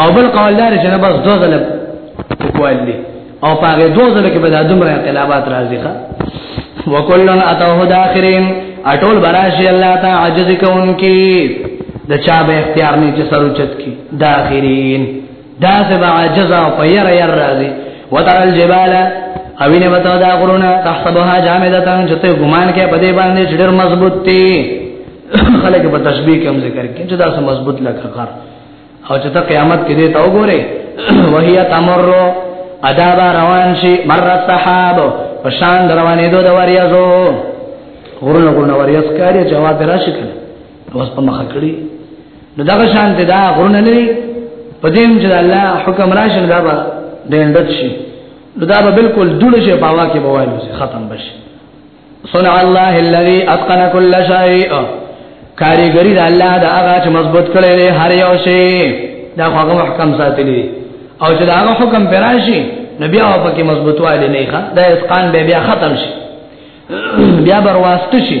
او بل قول دار چې نه بس دوه ځله کول دي او پاګه دوه ځله کې به د دومره انقلابات راځي ښا وکلن اتوه داخرین اټول براشي الله تا عجز کوونکی د چا به اختیار نه چې سروچت کی داخرین دا سبا عجز او پیر ير راځي وتر الجبال اوینه وتا دا غرونه تحسبها جامدتان چې ته ګمان کې په دې باندې چې ډېر مضبوط دي خلک په تشبیه کې هم ذکر کوي چې دا سم مضبوط لکه غر او چې ته قیامت کې دې ته وګوره وهي تمر ادا با روان شي مر السحاب پشان روانې دوه د وریاضو غرونه غرونه وریاض کاری جواب راشي کنه اوس په مخ کړی نو دا شان ته دا غرونه نه دي پدیم چې الله حکم راشي دا به ډېر شي نو دا به بالکل دړ شي په واکه بوایو ختم بشي صنع الله الذي اتقن كل شيء کاریګری د الله د هغه چې مضبوط کړي له هر یو شی دا هغه محکم ساتلی او چې دا هغه حکم پراشي نبی او پکې مضبوطوالی نه ښه دا اسقان به بیا ختم شي بیا بر واسطه شي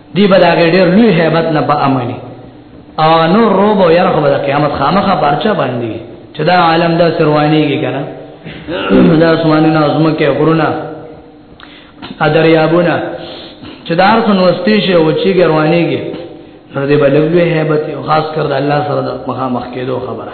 دی به دا ډېر لوی hebat نه په امني او نور روب او ير خو به قیامت خامخه پرچا باندې چې دا عالم دا سروانيږي کنه دا اسمانونه ازمکه غرونه ادریابونه چې دا ارسن وستي شي او چې ګروانيږي نو دې بلګوي hebat او خاص کر د الله سره د مخامخ کېدو خبره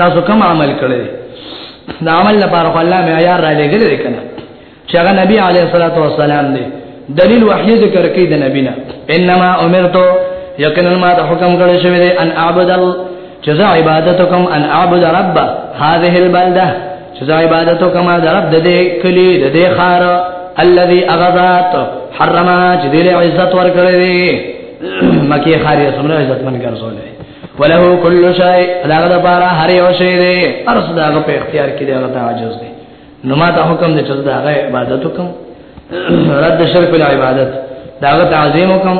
تاسو کوم عمل کړی دا عمل لپاره الله مې عیار را لګل دی کنه چې هغه نبی علیه الصلاۃ والسلام دی دلیل وحی ذکر کوي د نبی نه انما امرت یقینا ما ته حکم کړی شوی دی ان اعبد الله چې زه عبادت کوم ان اعبد رب هذه البلده چې زه عبادت کوم د رب د دې کلی د دې خار الذي اغذات حرمها چې دې عزت ورکړې مکه خاري سمره عزت من ګرځولې وله كل شيء داغه د بارا هر یو شی دی ارس داغه په اختیار کې دی هغه تعجز دی نو ما ته حکم دی چې داغه عبادت وکم رد شرک له عبادت داغه تعظیم وکم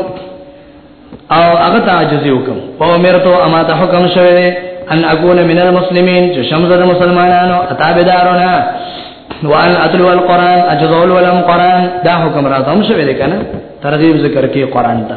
او هغه تعجز وکم او امرته اما ته حکم شوی دی ان اكون من المسلمين چې شمزه د مسلمانانو اتابدارونه وان اتلو القران اجزول ولم قران دا حکم راځم شوی دی کنه ترغیب ذکر کې قران ته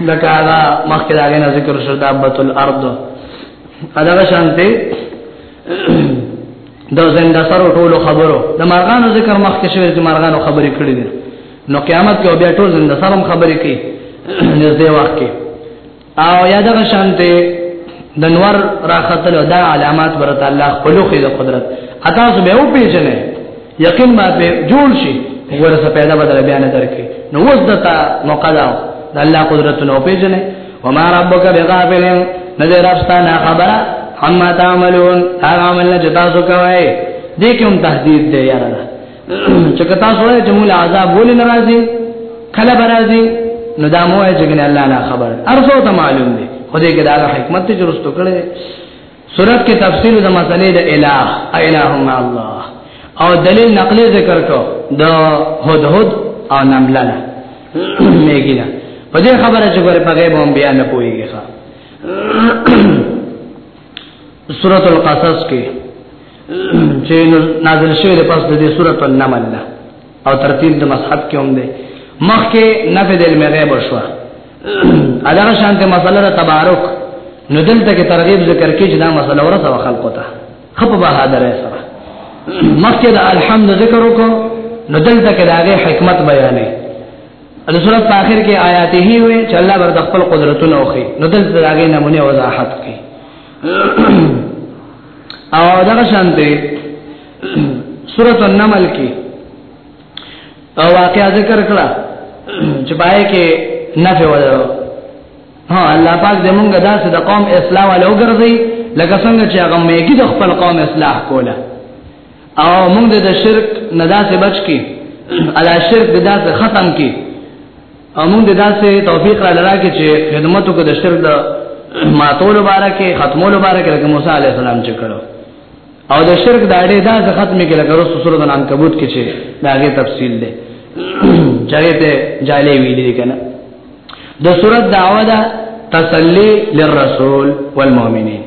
لکه هغه مخکې دا غنه ذکر شو د ابت الارض هغه شانته د زنده سره ټول خبرو د مرغانو ذکر مخکې شوی چې مرغانو خبرې کړې دي نو قیامت کې بیا ټول زنده سره خبرې کوي نږدې وخت کې او یا دغه شانته د نور راختلو دا علامات برته الله خپل خو د قدرت اته به او پیژنې یقین ما په جوړ شي ورسه پیدا بدل بیان درکې نو اوس دتا موقع دا د الله قدرت نو پیژنې وما ربک بغافل نذر افستانا خبره عما تعملون هغه عمل نه جتا سو کوي دې کوم تهدید دی یاره چې کتا سره چې مولا عذاب ولې ناراضي کله برازي نو دا مو چې ګنه الله نه خبر ارزو ته معلوم دی خو دې کې دا حکمت چې رستو کړي سورت کې تفصیل د مسلې د الہ الہ ما الله او دلیل نقلی ذکر کو د هدهد او نمله نه میګینا په دې خبره چې ګوره په غیب هم بیان نه پويږي ښا سورۃ القصص کې چې نازل شوی د پس د دې سورۃ النمل نه او ترتیب د مصحف کې هم دی مخکې نفي د علم غیب شو ادا شانته مسله د تبارک نو دلته کې ترغیب ذکر کې چې دا مسله ورته خلقو ته خپ به حاضر سره مخکې د الحمد ذکر وکړو نو دلته کې داغه حکمت بیانې د سورۃ په اخر کې آیاته وي چې الله بر د خپل قدرتونو خو نو دلته داغه نمونه وضاحت کوي او دغه شانته سورۃ النمل کې او واقعا ذکر کړه چې پای کې نفع وایو ها الله پاک دې مونږه داسې د قوم اصلاح ولو ګرځي لکه څنګه چې هغه مېګي د خپل قوم اصلاح کوله او مونږ د شرک نداسې بچ کی الا شرک داسې ختم کی امون د داسې توفیق را لرا کې چې خدمت وکړ د شرک د ماتولو باره کې ختمولو باره کې لکه موسی عليه السلام چې کړو او د شرک د اړې دا د ختمې کې لکه رسول سورۃ العنکبوت کې چې داغه تفصیل ده چاغه ته جالې ویلې کنه د سورۃ دعوه ده تسلی للرسول والمؤمنین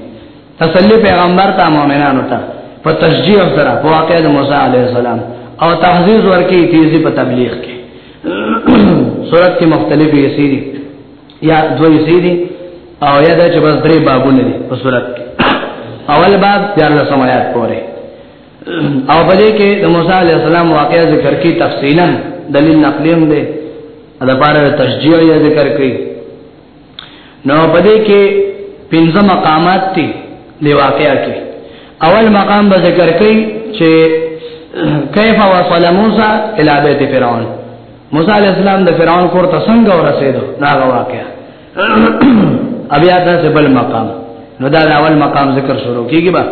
تسلی پیغمبر ته مؤمنانو ته په تشجیع سره په واقع د موسی علی السلام او تحذير ورکی تیزی په تبلیغ کې صورت کې مختلفې حصے دي یا دوه حصے دي او یا د چې بس درې بابونه دي په صورت کې اول باب تیار له سمات پورې او بلې کې د موسی علی السلام واقعې ذکر کی تفصیلا دلیل نقلیم دی دا بار تشجیع یې ذکر کړي نو په دې کې پنځه مقامات دي د واقعیا کې اول مقام به ذکر کړي چې کیف وصل موسی الی بیت فرعون موسی علی السلام د فرعون کور ته څنګه ورسېدو دا واقعیا بیا دا بل مقام نو دا اول مقام ذکر شروع کیږي با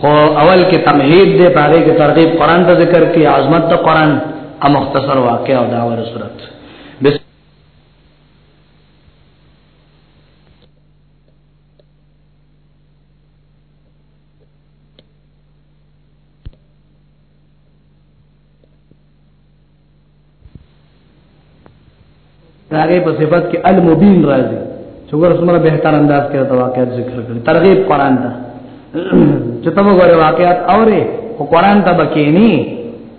خو اول کې تمهید دی پاره کې ترغیب قران ته ذکر کی عظمت ته قران ا مختصر واقعا او دا ور صورت داغه په صفت کې المبین راځي چې ګور سمره به تر انداز کې د واقعیت ذکر کړي ترغیب قران ته چې تاسو غواړئ واقعیت اوري او قران ته بکینی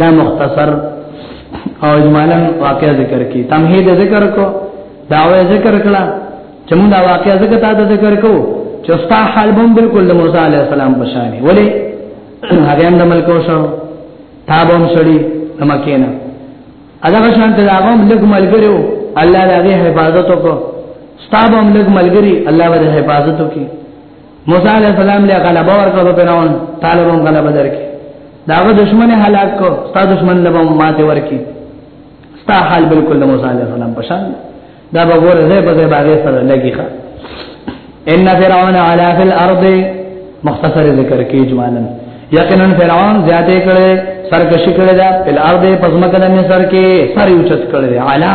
دا مختصر او اجمالا واقع ذکر کی تمهید ذکر کو داوی ذکر کړه چې موږ دا واقع ذکر تا ذکر کو چې ستا حال بم بالکل د موسی علی السلام په شان دی ولی هغه هم د ملکو شو تابوم سړی د مکینا هغه شان ته هغه لګ ملګریو الله دې حفاظت وکړو ستابم لګ ملګری الله دې حفاظت وکړي موسی علی السلام له غلبه ورکړه په فرعون طالبان غلبه درکې داغه دشمن هلاک کو ستا دشمن له ماته ورکې ستا حال بالکل موسی علی السلام په شان دا به ور زه په زه باغې سره لګي ښا ان فرعون علا فی الارض مختصر ذکر کې اجمالا یقینا فرعون زیاته کړي سرکشي کړي دا فل ارض پزمکه د مصر کې سر یوچت کړي علا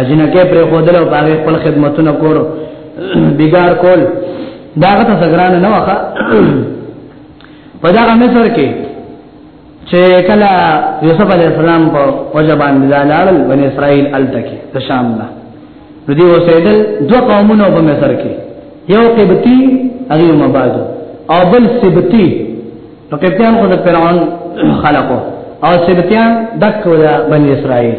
اجنه کې پر خودل او باغ خپل خدمتونه کول بیګار کول داغه ته سګران نه وخه په دا مصر کې چې کله یوسف علی السلام په وجه باندې لاړل بن اسرائیل التکی د شام نه ردی وسیدل دو قومونه په مصر کې یو قبطی هغه مبادو او بل سبتی نو کپتان خو د فرعون خلقو او سبتیان دک ولا بنی اسرائیل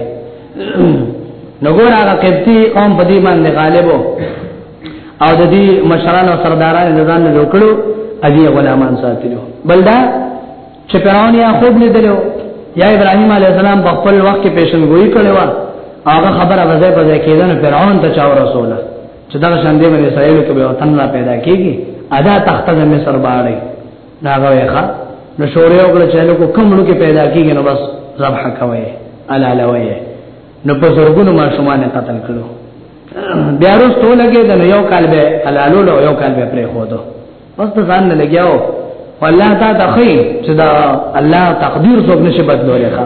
نو ګور هغه کپتی قوم په دې باندې غالبو او د دې مشران او سرداران د ځان نه وکړو اجي غلامان ساتلو بلدا چې فرعون یا خوب لیدلو یا ابراهيم عليه السلام په خپل وخت کې پیشنګوئی کړې و هغه خبره وځي په ځای کېدل فرعون ته چا رسوله چې دا شاندې باندې اسرائیل کې به وطن را پیدا کیږي ادا تخت د مصر باندې دا غوې ښه نو شورې او کله چې له کوم لو کې پیدا کیږي نو بس ذبح کوي الا لوي نو په زرګونو ماشومان قتل کړو بیا وروسته لګي دا یو کال به حلالو له یو کال به پرې خودو بس ته ځان نه لګیاو والله تا تخی چې دا الله تقدیر څوک نشي بدلولای ښه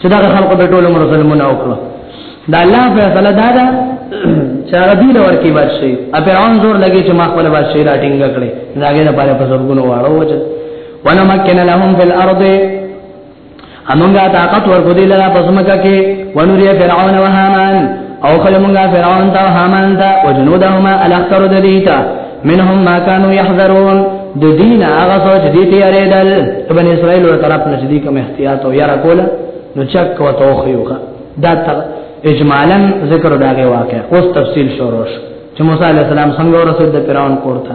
چې دا خلکو به ټول عمر ظلمونه وکړو دا الله فیصله دا ده چې هغه دی لور کې بادشي ا فرعون زور لګي چې ما خپل بادشي راټینګ کړي داګه نه پاره په زورګونو واړو وځي وانا مکن لهم فی الارض امونګه طاقت ورکو دی لرا پسمکه کې ونوري فرعون وهامان او خلمونگا فرعون تا حامان تا و جنودهما الاختر ددیتا منهم ما كانوا يحذرون د دین هغه سوچ دي تیارې دل ابن اسرائیل ور طرف نه دي کوم احتیاط او یاره کوله نو چک او توخیوخه دا تر اجمالا ذکر داغه واقع اوس تفصیل شروع چې موسی علی السلام څنګه ورسېد د فرعون کورته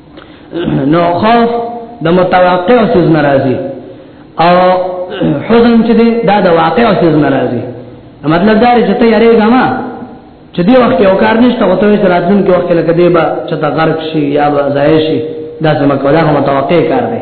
نو خوف د متوقع او سیز ناراضي او حزن چې دا د واقع او سیز ناراضي مطلب دا چې ته یې غما چې دی وخت یو کار نشته او ته چې راتلونکي وخت لکه دی به چې تا غرق شي یا به ځای شي دا سم کوله متوقع کار دی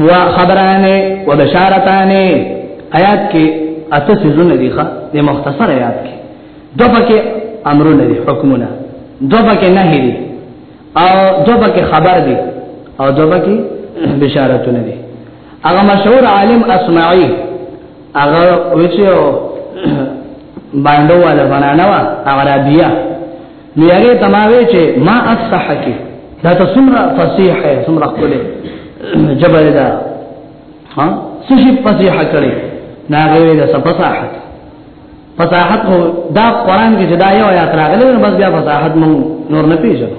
هو خبرانه و بشارتانه آیات کې اته سيزونه دي ښه د مختصر آیات کې دو پکې امرونه دي حکمونه دو پکې نهي دي او دو پکې خبر دي او دو پکې بشارتونه دي هغه مشهور عالم اسمعي هغه وچو باندې ولا بنانه وا عربيه نو یاره تماوي چې ما اصحک دا ته څومره فصیح ہے څومره خپل جبر دا ها سشي فصیح کړي ناغه دا صفصاحت فصاحت دا قران کې جدا یو آیات راغلی نو بس بیا فصاحت مون نور نه پیژنو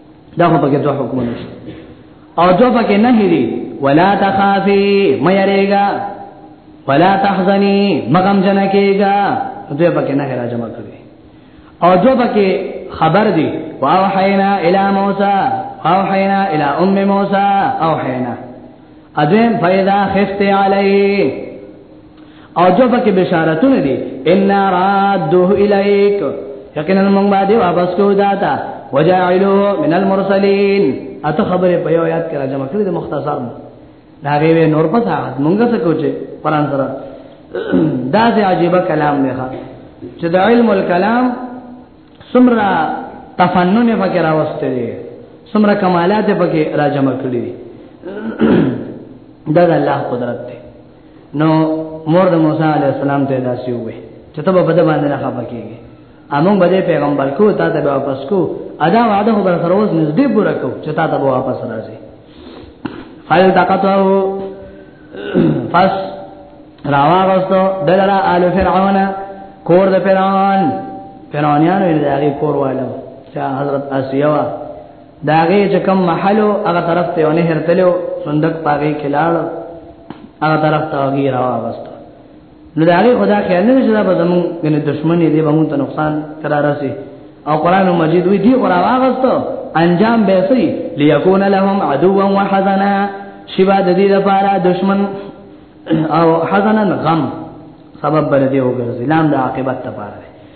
دا په کې دوه حکم نشته او دوه پکې نه هري ولا تخافي مې يريګا ولا تحزني مغم جن کېګا دوه پکې نه هرا جمع کړی او دوه پکې خبر دي واوحينا الى موسى اوحينا الى ام موسى اوحينا اذن فاذا خفت عليه او جو پکې بشارتونه دي ان رادوه الیک یقینا موږ باندې واپس کو داتا وجاعلو من المرسلین اته خبره په یو یاد کرا جمع کړی د مختصر دا غوی نور پتا موږ څه کوچې قران سره دا سه عجیب کلام دی ښا چې د علم الکلام سمرا تفنن پکې راوستي دي سمرا کمالات پکې راجمع کړی دي دا الله قدرت دی نو مور د موسی علی السلام ته داسې وې چې ته په دې باندې نه خپه کیږي امون بده پیغمبر کو تا ته واپس کو ادا وعده خو بر سروز نږدې پوره کو چې تا ته واپس راځي فایل تاقتو فس راوا غستو دلرا آل فرعون کور د فرعون فرعونانو یې دغه کور والو چې حضرت اسیوا دا غي چې کوم محلو هغه طرف ته ونه هرتلو صندوق پاګې کلاړ هغه طرف ته وګی راوست نو دا غي خدا خیال نه چې دا به زمون غني دشمنی دی به مون ته نقصان کرا راسي او قران مجید وی دی قران واغستو انجام به سي ليكون لهم عدوا وحزنا شبا د دې لپاره دشمن او حزنا غم سبب بر دې وګرځي لام د عاقبت لپاره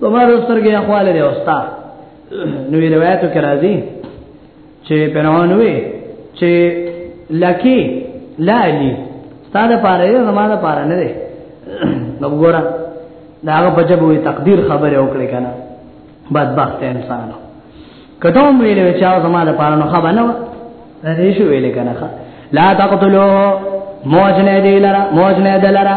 زما د سترګې اخواله دی اوستا نو روایتو کې راځي چې پرون وی چې لکی لا علی ستاده پاره دی زما د پاره نه دی نو ګورم دا هغه په جبوي تقدیر خبره وکړي کنه بدبخت انسانو کته هم ویلې چې هغه زما د پاره نو خبره نه و دا دې شو ویلې کنه لا تقتلوا موجنه دی لرا موجنه دلرا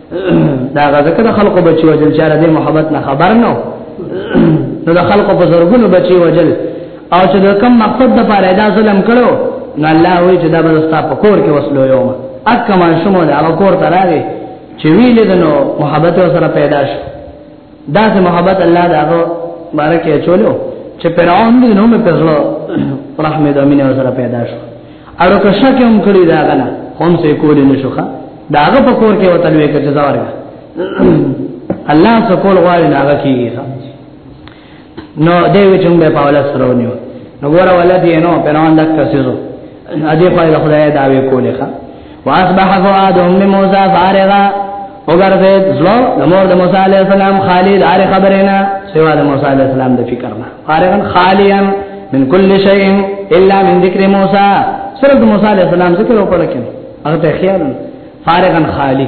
دا غزکه د خلکو بچي وجل چاره د محبت نه خبر نو نو د خلکو په زرګونو بچي وجل او چې د کم مقصد د پاره دا ظلم کړو نو الله وی چې دا به ستا په کور کې وسلو یو اکه ما شمو دا کور ته راغی چې ویل دنو محبت سره پیدا شو دا سه محبت الله دا هو بارکه چولو چې فرعون دې نو مې پزړو رحمه د امینه سره پیدا شو اړو که شک هم کړی دا غلا هم سه کول نه شوخه داغه په کور کې وته لوي کې جزا ورغله الله سکول غواړي ناغه کیږي نو دی وی چې موږ په اوله سره ونیو نو ګوره ولد یې نو پیروان د کسیزو اجي خو د خدای داوی کولې ښا واصبح فؤاد ام موسی فارغا وګرځي زلو د مور د موسی علی السلام خالی لار خبرینا سوا د موسی علی السلام د فکر نه فارغا خالیا من کل شیء الا من ذکر موسی صرف موسی علی السلام ذکر وکړ کین هغه ته خیال فارغا خالی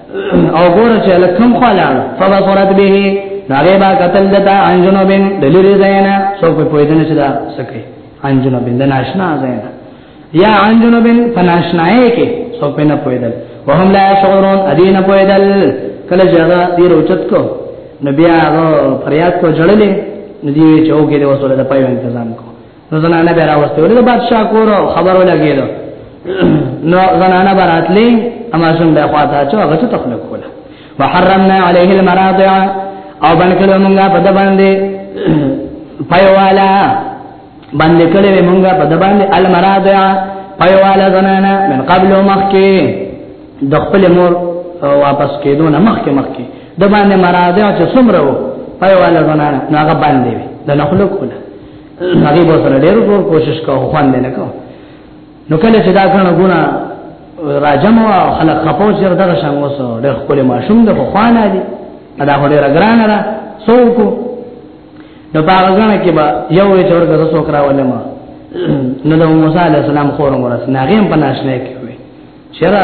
او ګور چې لکم خلال فبصرت به ناغه با قتل دتا انجنو بن دلیری زینا سو په پویدن چې دا سکه انجنو بن د ناشنا زینا یا انجنو بن فناشنای کې سو په نه پویدل وهم لا شعورون ادین پویدل کله جګه دی روچت کو نبی هغه فریاد کو جړلې ندی چوکې د وسوله د پایو تنظیم کو نو زنانه به راوستي ولې د بادشاہ کور خبرو لګیدو نو زنانه براتلې اما شون به خواته چې هغه څه تخلق کوله وحرمنا عليه المراضع او بنکلو مونږه په د باندې پيوالا باندې کړې مونږه په د باندې المراضع پيوالا زنانه من قبل مخکي د خپل مور واپس کېدو نه مخکې مخکې د باندې مراضع چې څومره وو پيوالا زنانه نو هغه باندې د نخلو کوله هغه به سره ډېر کور کوشش کاوه خوان نه کاوه نو کله چې دا کنه ګونه راجم او خلک خپو چې دغه شان وسو ډېر خپل ماشوم د خوان دي دا هډه رګران را څوک نو باغونه کې با یو یې چور غزه څوک راولې ما نو د موسی عليه السلام خور مرس ناغیم په ناشنه کې وي چیرې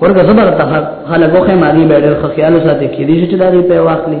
ورګه زبر ته خلکو خې ماګي به ډېر خیال ساتي کې دي چې دا لري په واخلي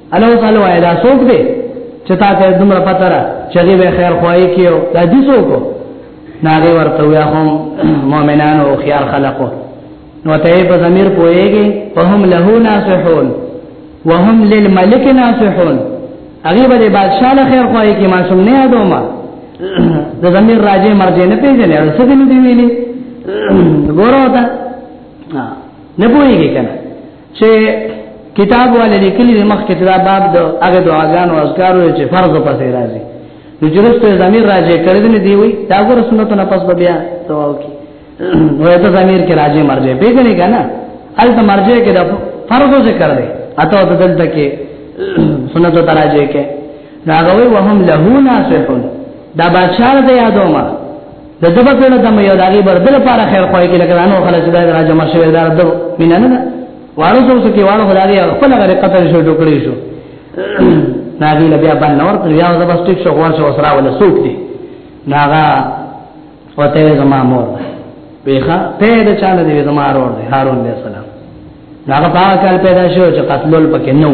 الو سالو وای دا څوک دی چې تا ته دومره پته را چې دی به خیر خوای کیو دا دې څوک ناغي ورته ویا هم مؤمنان او خيار خلقو نو ته په ضمیر پويږي فهم له ناصحون وهم للملك ناصحون هغه به بادشاہ له خیر خوای کی معصوم نه ادمه د ضمیر راځي مرځي نه پیژنې او څه دې دی ویلي ګورو تا نه پويږي کنه چې کتاب والے لیکلي د مخکې دا باب د هغه دعاګانو اذکارو چې فرض پسې راځي نو جرسته ضمیر راځي کړی دی دی وی دا ګور سنتو نه پس بیا دعا وکي وای ته ضمیر کې راځي مرجه پیګنې کنه البته مرجه کې دا فرض ذکر دی اته د دلته کې سنتو تراځي کې دا غوي وهم له ناسحون دا بادشاہ ته یادوما د دبا کړه د مې یو داګه بر دل پاره خیر خوای کې لکه نو خلک دا راځه مرشه وې دار دو مینه نه واړو څو کې واړو خدای خپل غره قتل شو ټوکړې شو ناګي لبیا باندې نور کړ یا زبر سټیک شو خور شو سره ولا سوق دي ناغا وته زما مور پیخه پید چاله دی زما ورور دی هارون علیہ السلام ناغا پاکل پیدا شو چې قتلول پکې نو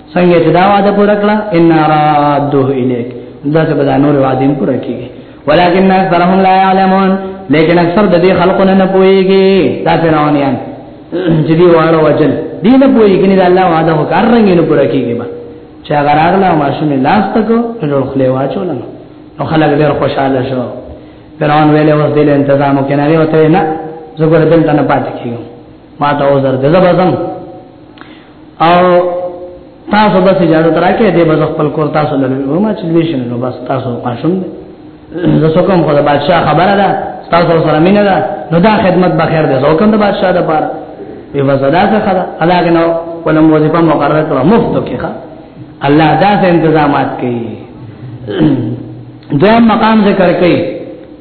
څنګه چې دا وعده پوره کړه ان راده الیک دا څه به نور وعده هم پوره کیږي ولکن اکثرهم لا يعلمون لیکن اکثر د دې خلکو نه پوهیږي دا فرعونیان چې دی واړه وجل دی نه پوهیږي نه الله وعده وکړ رنګ نه پوره کیږي با چې هغه راغله ماشوم لاس تکو نو خلې واچول نو خلک ډېر خوشاله شو فرعون ویله اوس دې تنظیم وکنه وی وته نه زګور دلته نه پاتې کیږم ما ته وزر دې زبزم او تاسو بس اجازه تراکه دې بس خپل کور تاسو لري و ما چې ویشن نو بس تاسو قاشم زه څوک هم خدای بادشاہ خبره ده تاسو سره مینه ده نو دا خدمت به خیر ده زه کوم د بادشاہ د پاره په وزدا څه خدا علاګ نو ولم وظیفه مقرره کړو مفت کې ښا الله دا څه تنظیمات کوي دویم مقام ذکر کوي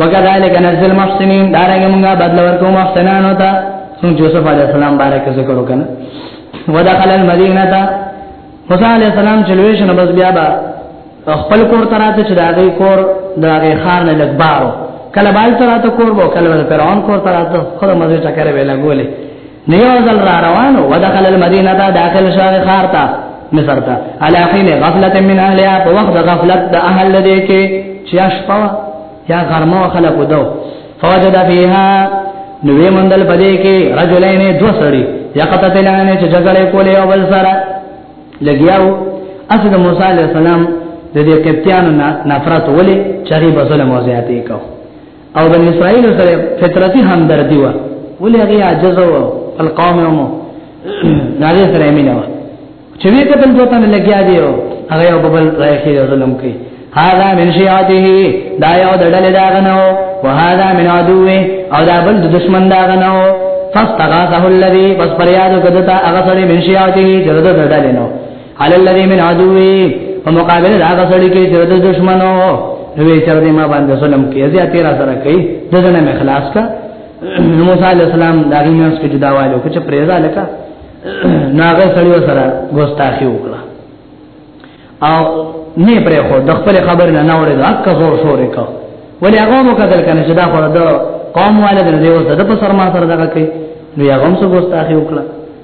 وکذالک نزل محسنین دارنګ موږ بدل ورکو محسنانو ته څنګه یوسف علی السلام بارک ذکر وکړه ودخل المدینه تا موسی علی السلام چې لوی شنه بس بیا با خپل کور تراته چې داغه کور داغه خار نه لګبارو کله بال تراته کور وو کله فرعون کور تراته خو مزه ټکر ویلا ګولې نیوزل را روانو ودخل المدینه دا داخل شاغ خارتا مصر تا علا حین غفلت من اهلها په وخت غفلت د اهل دې کې چې شپه یا غرمه خلق دو فوجد فیها نوې مندل پدې کې رجلین دو سړي یقتتلانه چې جګړه کولې او بل سره لګیاو اسد موسی علی السلام د دې کپتانو نفرت ولې چری بسله موزیاتې کو او بنی اسرائیل سره فطرتي همدردی و ولې هغه عاجز و خپل قوم یې مو ناګه سره مینه و چې وی کتل دوته نه لګیا دی او هغه یو بل راځي او ظلم کوي هاذا من شیعته دا یو د ډلې دا غنو وهذا من عدوه او دا بل د دشمن دا غنو فاستغاثه الذي بس پریادو کدتا هغه سره من شیعته جرد د ډلې نو علی الذی من عدوی په مقابل دا غسړی کې چې د دشمنو وی چر دې ما باندې ظلم کې ازیا تیرا سره کوي د دنه مې خلاص کا موسی علی السلام دا غینس کې جداوالو کې چې پریزا لکه ناغه سړیو سره ګوستاخی وکړه او نه پرې خو د خپل خبر نه نه وړي دا که زور شو ریکا ولی هغه مو کتل کنه چې دا خو د قوم والد نه دی اوس د په سر ما سره دغه کوي نو هغه هم څه ګوستاخی وکړه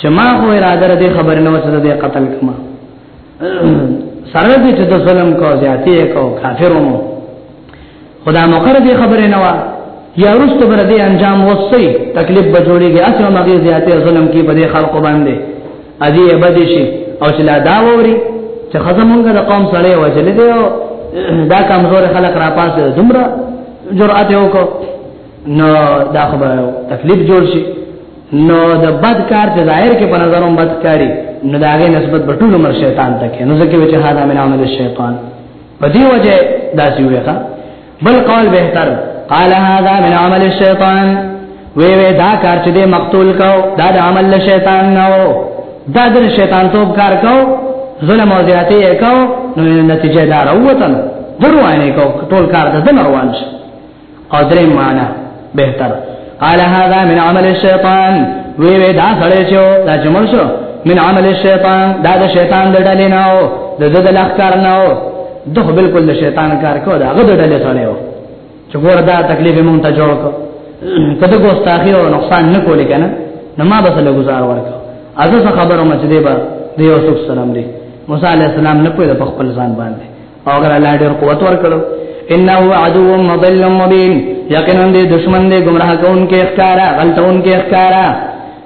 چې ما خو اراده دې خبر نه وسه دې قتل کما سره دې چې د ظلم کو زیاتې کو کافرو مو خدا مقر دې خبره نه وا یا رست بر دې انجام وسی تکلیف به جوړيږي اصل مګي زیاتې ظلم کې به خلق باندې ادي ابدي شي او چې لا دا ووري چې خزمونګ د قوم سره وجل دې او دا کمزور خلق را پاس دومره جرأت وکړو نو دا خبره تکلیف جوړ شي نو د بد کار چې ظاهر کې په نظر هم بد کاری نو دا غي نسبت په ټول عمر شیطان ته کې نو ځکه چې هاذا من عمل الشیطان په دې وجه دا سی ویخه بل قول بهتر قال هاذا من عمل الشیطان وی وی دا کار چې دې مقتول کو دا د عمل له شیطان نه و دا د شیطان توپ کار کو ظلم او زیاتی کو نو نتیجه دار وته دروانه کو ټول کار د دمر وانش او درې معنا بهتر قال هذا من عمل الشیطان وی وی دا سړی چې دا جمل شو من عمل الشیطان دا د شیطان د ډلې نه او د زړه د لخر نه او دغه بالکل د شیطان کار کو دا غد ډلې سره و چې ګور دا تکلیف مونږ ته جوړ کو کته ګوستاخی او نقصان نه کولې کنه نو ما بس له گزار ورکو ازه خبرو مچ دی با دیو سب سلام دی موسی علی السلام نه پوهه په خپل ځان باندې او اگر الله ډېر قوت ورکړو انه عدو مضل مبين یقینا دې دشمن دې گمراه کون کې اخکارا غلطون کې اخکارا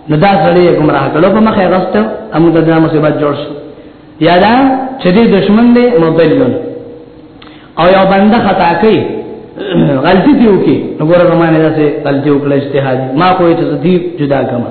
نو دا سړی گمراه کړو په مخه غستو هم د دې مصیبت جوړ شو یادا چې دې دشمن دې مضل او یو بنده خطا کوي غلطي دی وکي نو ګوره زمانه داسې غلطي وکړه اجتهاد ما کوی ته دې جدا کما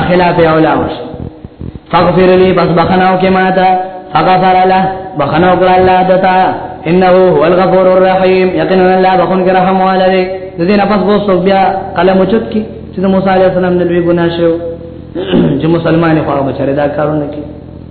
اخلاف اولا وش فغفر لي بس بخناو کې ماته فغفر له بخناو کړ الله دتا انه هو الغفور الرحيم یقینا الله بخون کې رحم والده د دې نه پس بو سو بیا قلم چت کی چې موسی عليه السلام نبی ګنا شو چې مسلمان خو هغه بچره دا کارونه کوي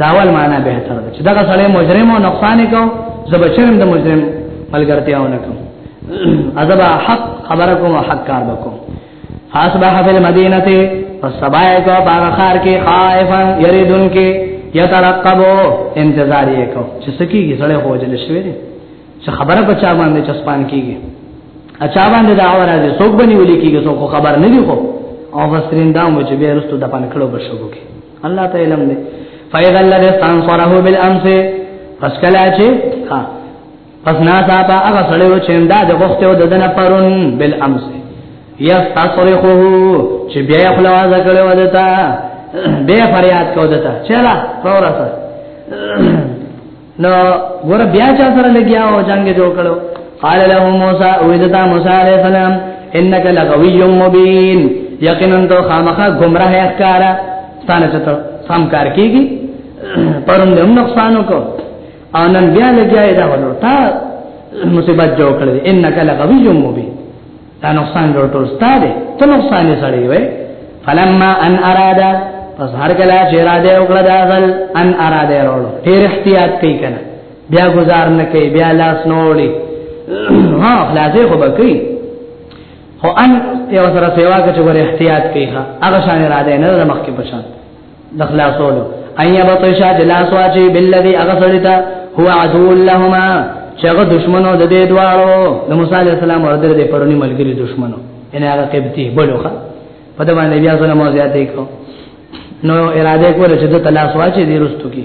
دا اول معنا به تر ده چې دغه سړی مجرم او نقصان کو زبچرم د مجرم ملګرتیا ونکم عذاب حق خبرکم او حق کار وکم فاصبح فی المدینه فصبای کو باغ خار کې خائفا یریدن کې یترقبو انتظار یې کو چې سکیږي سړی هو جل شوی دی چې خبره بچا باندې چسپان کیږي اچا باندې دا اور راځي څوک بنی ولي کیږي څوک خبر نه دی خو او وسترین دا مو چې بیرستو د پنکړو بشو کې الله تعالی علم دی فاذا الذي استنصره بالامس پس کلا چې ها پس نا صاحب هغه سره و چې دا د غوښته او د دنه پرون بالامس یستصرخه چې بیا خپل आवाज کړو ودتا به فریاد کو دتا چلا فورا سره نو ور بیا چا سره لګیا او جنگ جوړ کړو قال له موسی او دتا موسی علی السلام انک لغوی مبین یقینا تو خامخا گمراه احکارا ستانه چته سم کار کیږي پرون دې نقصان وکړو او نن بیا لګیا دا ولور تا مصیبت جوړ کړل انک لغوی مبین دا نقصان ګور ټول ستاره ته نقصان یې سړی وې فلما ان اراده پس هر کله چې اراده وکړه دا غل ان اراده ورو ډیر احتیاط کوي کنه بیا گزار نه کوي بیا لاس نوړي ها خلاصې خو بکی خو ان یو سره سیوا کې چې ور احتیاط کوي هغه شان اراده نه مخکې پشان دخلاصولو ایا بطشا جلاس واچي بالذي اغسلتا هو عدو لهما چغه دشمنو د دې دوالو د موسی عليه السلام او د دې پرونی ملګری دشمنو ان هغه قبطي بلوخه په دې باندې بیا ظلم او زیاتې کو نو اراده کوله چې د تلاش واچي دې رستو کې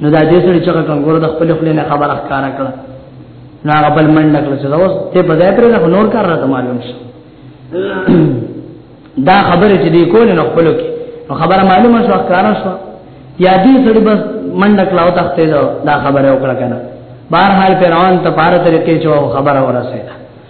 نو دا دې سره چې کوم ګور د خپل خپل نه خبره ښکارا کړه نه خپل من نه کړ چې دا اوس ته په ځای پر نور کار راته معلوم شي دا خبره چې دی کول نه خپل کې نو خبره معلومه شو ښکارا شو یا دې سره بس من نه کلاو تخته دا خبره وکړه کنه بهر حال پیران ته پاره طریقې چې خبره ورسېده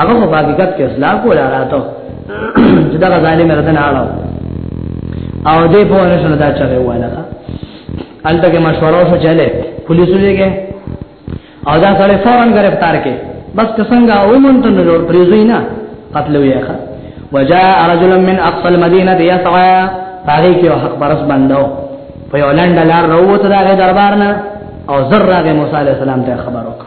هغه خو په حقیقت کې اصلاح کول راته چې دا ظالم ردن اړو او دې په ونه شنه دا چغه واله الته کې مشوره وشو چلے پولیسو لګي او دا سره فورن گرفتار کې بس څنګه ومن ته نور پریزوی نه قتل ویخه وجاء رجل من اقصى المدينه يسعى هغه کې حق برس بندو په یولند لار وروته دا دربار نه او زر راغه موسی عليه السلام ته خبر وکړ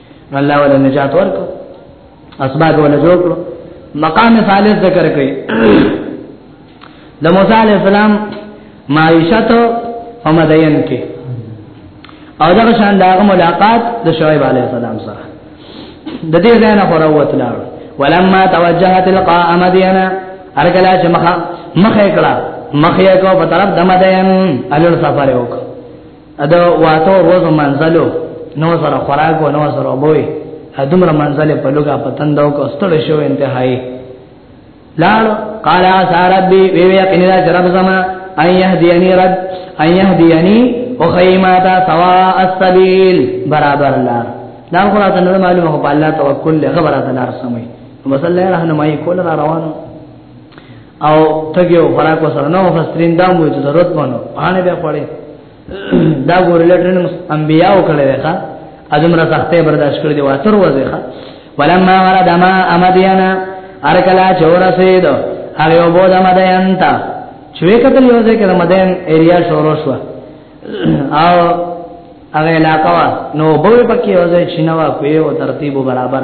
الله ولا نجات ورکو اسباب ولا جوړ کړو مقام ثالث ذکر کړي د موسی علی السلام معیشت او مدین کې او دا شان دا ملاقات د شعیب علی السلام سره د دې ځای نه فروت لاړ ولما توجه تلقاء مدین ارکلا چې مخه مخه کړه مخه کو په طرف د مدین الل سفر وکړه ادا واتو روز منزلو نو سره خوراک و نو سره بوي ادمر منزل په لوګه پتندو کو ستړ شو انتهاي لاړ قال ساربي وی وی قندا جرب زما ان يهديني رب ان يهديني وخيماتا سواء السبيل برابر لار دا خبره ته نور معلومه په الله توکل خبره ته لار سمي مسله رهنمایي کول را روانو او تګي او خوراک وسره نو فسترین دا مو چې ضرورت مونږ پانه بیا خوړې دا ګورل ټرین انبیاء کړه وکړه اجم را سختې برداشت کړې دی واتر وځه ولما ورد ما امدینا ارکلا چور سید هغه وبو د مدین تا چوي کتل یو ځای کې د مدین ایریا شروع شو او هغه علاقہ نو به پکې یو ځای چینوا کوي او ترتیب برابر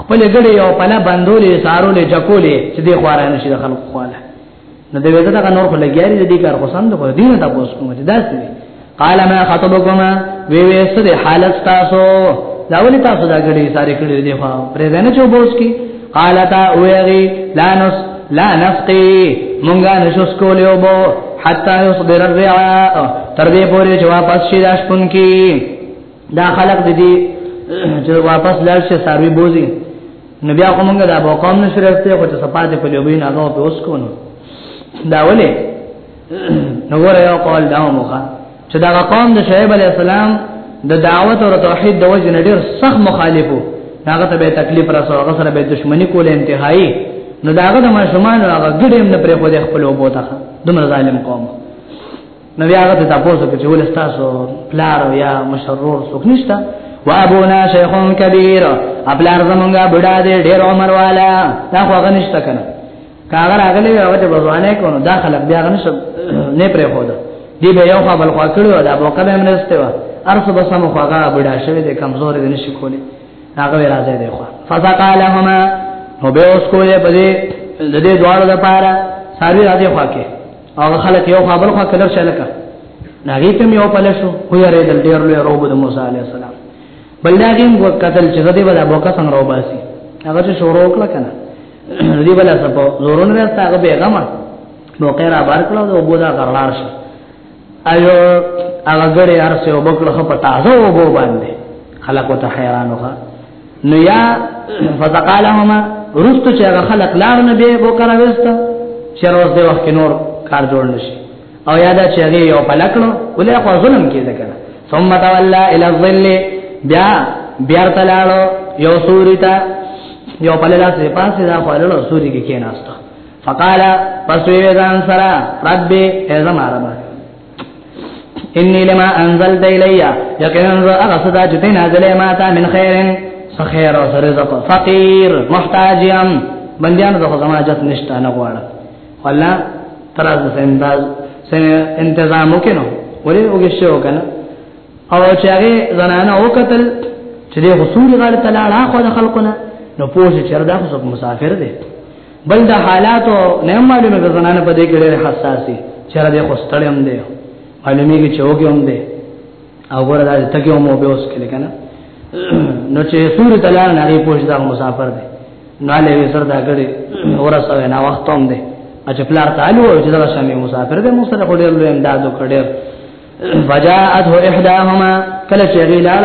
خپل ګړې یو پله بندولې سارولې جکولې چې د خوارا نشي د خلکو خواله نو د وېزه دغه نور خو لګیاري د دې کار خو سم د خو دینه تاسو کوم چې داسې قال ما خطبكما وی وی څه د حالت تاسو دا ولې تاسو دا ګړې ساري کړې دی خو پرې نه چې بوس کی قالتا ویغی لا نس لا نسقي مونږه نشوس کولې وبو حتا یصبر الرعاء تر دې پورې چې واپس شي داش پون کی دا خلق د دې چې واپس لاړ شي ساروي بوزي نو بیا کومه دا به قوم نشر ته خو ته صفات په لوبین هغه په اوس کو نو دا ولې نو ور یو قول دا موخه چې دا قوم د شعیب علی السلام د دعوت او توحید د وجه نه ډیر سخت مخالفو هغه ته به تکلیف رسو هغه سره به دښمنی کول انتهایی نو داغه د ماشومان هغه ګډیم نه پرې خو د خپل وبو ته دومره ظالم قوم نو بیا هغه ته تاسو کې چې ولې تاسو پلار یا مشرور څوک نشته و ابونا شیخ کبیر خپلار زمونږه بډا دې ډېر عمر والا دا خو هغه نشته کنه کاغه راغلی هغه ته بزوانه کو نو دا خلک بیا هغه نشته نه پرې هوده دی به یو خپل خوا کړو دا بوکه به منسته و ارسو بس هم خو هغه بډا شوی دې کمزور دې نشي کولی هغه راځي دی خو فزقالهما نو به اوس کولې په دې د دې دواړو لپاره ساری راځي خواکه او خلک یو خبر خو کلر شلکه ناګی ته یو پلشو خو یې ردل ډیر لوی روب د موسی علی السلام بل دا ګیم کو قتل چې دې بل ابو کا څنګه روباسي هغه چې شروع وکړه کنه دې بل څه په زورون راځه هغه بیغم نو خیر بار کړو د ابو دا غرلار شي ایو هغه ګړې ارسه وبکړه په تازه وبو باندې خلکو ته حیران وکړه نو یا فزقالهما رستو چې هغه خلق لار نه به بوکره وسته چې روز دی وخت نور کار جوړ نشي او یادا چې هغه یو پلکړو ولې خو ظلم کیږي کنه ثم تولى الى الظل بیا بیا تلالو یو سوري ته یو په لاس په پاسه دا خو له سوري کې کېناسته فقال پس وی ځان سره رب ای زما رب انی لما انزلت الیا یقینا ذا اغسدا جتی نازل ما تا من خیر خیر او رزق فقیر محتاج یم بندیان زه زما جت نشته نه غواړم ولا تراز سنداز انتظام وکینو ولې وګی شو کنه او چې هغه زنانه وکتل چې د حصول غړ تلاړه خو د خلقونه نو پوه چې چردا خو مسافر دی بل د حالاتو نه معلومه ده زنانه په دې کې ډېر حساسي چېرې د خوستړې هم دی معلومیږي چې وګي هم دی او ګوره دا تکي هم به اوس کې کنه نو چې سور تلار نه لري پوښ دا مسافر دی نو له وی سره دا غړي ورسوي نه وخت هم دی چې پلار تعالو او چې دا شامي مسافر دی مو سره ډېر لوی انداز وکړ فجاءته احداهما کله چې غیلال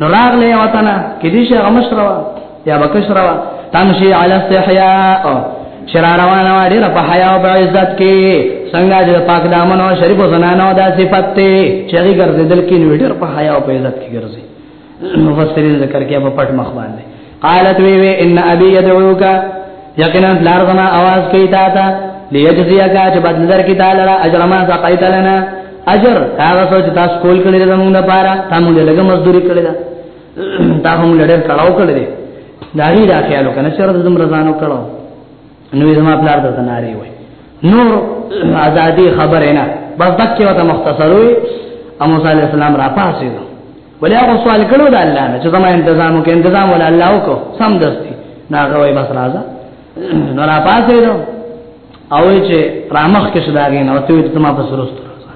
نو راغله یو تنه کې دې شي غمشرا یا بکشرا تمشي علی استحیاء شرا روانه و ډیره په حیا او عزت کې څنګه چې پاک دامنو شریف زنانو دا صفت ته چری ګرځیدل کې نو ډیر په حیا او عزت کې ګرځي مفسرین ذکر کې په پټ مخ باندې قالت وی وی ان ابي يدعوك یقینا بلار زما आवाज کوي تا ته ليجزيك چې بدل در کی تعالی را اجر ما سقيت لنا اجر هغه سوچ تاسو کول کړی دا موږ لپاره تا موږ لږه مزدوري کړی دا دا هم لړ کړهو کړی دا غي دا خیالو کنه چې رد زم رضانو کړهو نو زما بلار د تناري وي نور ازادي خبره نه بس دکې وته مختصروي امو صلی الله علیه وسلم را پاسې ولې هغه سوال کړو د الله نه چې زما تنظیم وکړي تنظیم ول الله وکړو سم دستي ناغه وای بس راځه نو را پاسې نو او چې رامخ کې شداګې نو ته ته ما په سرست راځه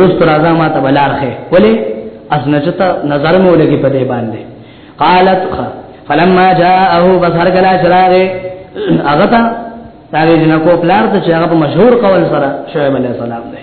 رست راځه ما ته بلارخه ولې اسنچتا نظر مو لګي په دې باندې قالت فلما جاءه بصر کلا شراغ اغتا تاغی جنکو پلار ته چې هغه مشهور قول سره شعیب علیہ السلام دی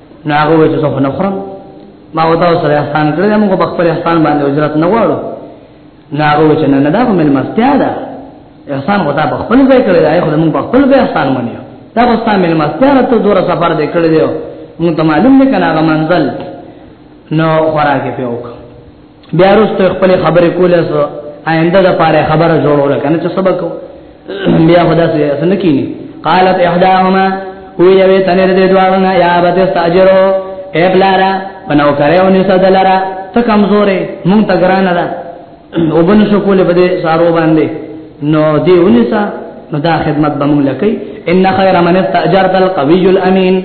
نو هغه وې چې زه نه خورم ما ودا سره احسان کړل موږ په خپل احسان باندې اجرت نه غواړو نو هغه وې چې نه دا کومه مستیا ده احسان ودا په خپل ځای کړل آی خو موږ په خپل ځای احسان منیو دا خو ستاسو مل مستیا ته دور سفر دې کړل دی موږ ته معلوم نه کنه هغه منزل نو خوراکه پیوک بیا وروسته خپل خبرې کولې سو آینده د پاره خبره جوړول کنه چې سبق بیا خدا سي اسنه کینی قالت احداهما هو یوه تنه دې دوالنا یا بت استاجرو اے بلارا پنو کریو ني صدلرا ته کمزورې مونږ ته ګران ده وبن شو کولې بده سارو باندې نو دی ونسا نو دا خدمت به مونږ لکې ان خیر من استاجرت القوی الامین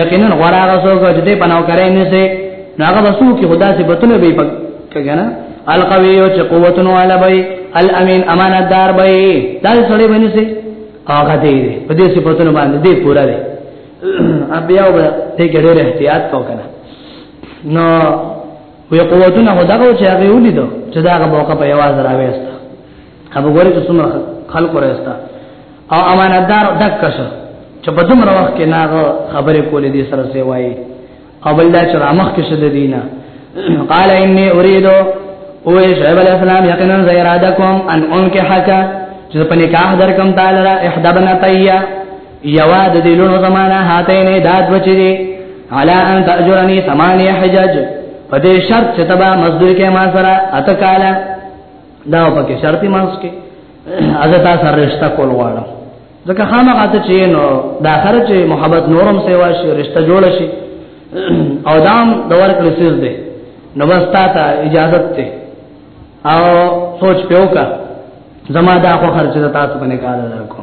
یقینا غره هغه څوک چې دې پناو کرے نه سي هغه وسو کې خدا سے بتونه به پک کګنا القوی او چې قوتونو والا به الامین امانتدار به دا سړی باندې سي هغه دې په دې صفاتونو باندې دې پورا دې بیا و دې ګډه احتیاط کو کنه نو وی قوتونه هدا کو چې هغه ولیدو چې دا هغه موقع په یواز راوېست هغه وګوره چې څومره خلق راځتا او امانتدار دکښ چې په دومره وخت کې ناغه خبرې کولې دي سره سی وایي او بل دا چې رامخ کې شد دینه قال اني اريد او شعیب علیہ السلام یقینا زیراده کوم ان انکه حکا چې په نکاح درکم تعالی را احدبنا تیا یوا د دې لونو زمانہ هاتینه داد بچی دي علا ان تاجرنی ثمانیه حجج په دې شرط چې تبا مزدور کې ما سره اتکاله دا په کې شرط مانس کې از تا سره رشتہ کول غواړم ځکه خامخا ته چې نو د اخر چې محبت نورم سیوا شي رشتہ جوړ شي او دام د ورکړې سیز دی نو بس تا ته اجازه ته او سوچ پیوکا زما دا خو خرچه ته تاسو باندې کار درکو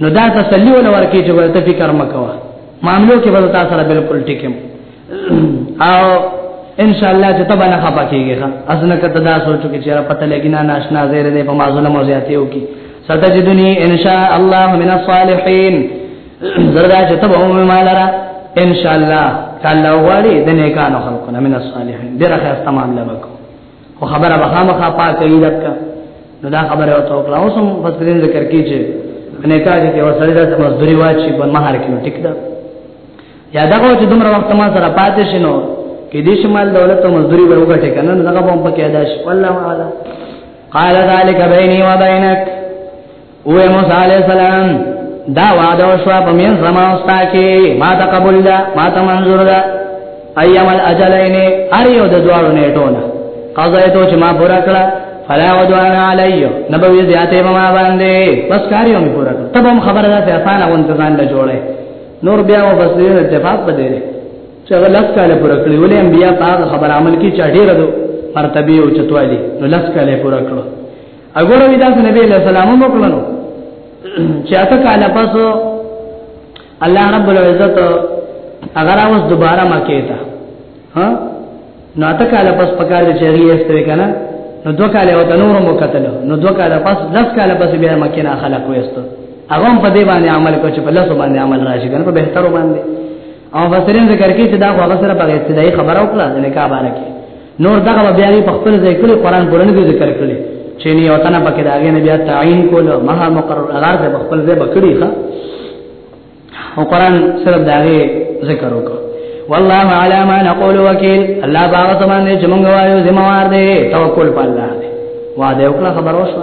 نو دا تسلی ول ورکی چې ورته فکر مکوه معاملو کې به تاسو سره بالکل ټیکم او ان شاء الله چې تبه نه خپه کیږي اسنه کته دا سوچو کې چې را پته لګی نه ناشنا زیر دې په مازونه مو زیاتې وکي ستجدنی ان شاء الله من الصالحین زردا چې تبه هم مالرا ان شاء الله تعالی وړي د نیکانو خلقنا من الصالحین ډیره خیر تمام لبکو خو خبره به خامخا پاکه یې لکه نو دا خبره او توکلا اوس هم بس دې ذکر کیږي نه کاږي چې وسړی د مزدوري واچي په مہر کې ټیک ده یا دا چې دومره وخت ما سره پاتې شنو کې دې شمال دولت او مزدوري به وګټي کنه دا به په کې ادا شي والله اعلم قال ذلك بيني وبينك او موسی علی السلام دا وعده شو په مين زما استا کې ما ته قبول ده ما ته منظور ده ايام الاجلين ار یو د دوارو نیټو نه قضایتو چې ما پورا کړه فلا عدوان علی نبوی زیاته ما باندې بس کاریو می پورا کړ تبم خبره ده اسانه اون ځان له جوړه نور بیا و بس دې اتفاق پدې چې غلط کاله پورا کړی ولې انبیا پاک خبر عمل کی چاډې ردو مرتبه او چتوالی نو لس کاله پورا کړو اګوره وی دا نبی له سلام وکړنو چې اته کاله پس الله رب العزت اگر اوس دوباره مکه ته ها نو اته کاله پس پکار دي چې ریسته کنه نو دوه کاله وته نور مو قتل نو دوه کاله پس لس کاله پس بیا مکه نه خلق وېستو هغه په دې باندې عمل کو چې په لاسو باندې عمل راشي کنه په بهترو باندې او بصرین ذکر کې چې دا خو هغه سره په ابتدایي خبره وکړه د نکاح باندې کې نور دغه بیا په خپل ځای کې قرآن پرنه دي ذکر کړي چې نه یو تنه پکې داګه نه بیا تعین کول مه مقرر اگر ته خپل ځای بکړي ښا او قرآن سره داګه ذکر وکړه والله على ما نقول وكيل الله باغ سمان دې چې مونږ وایو ذمہ وار دې توکل په الله دې وعده وکړه خبر اوسه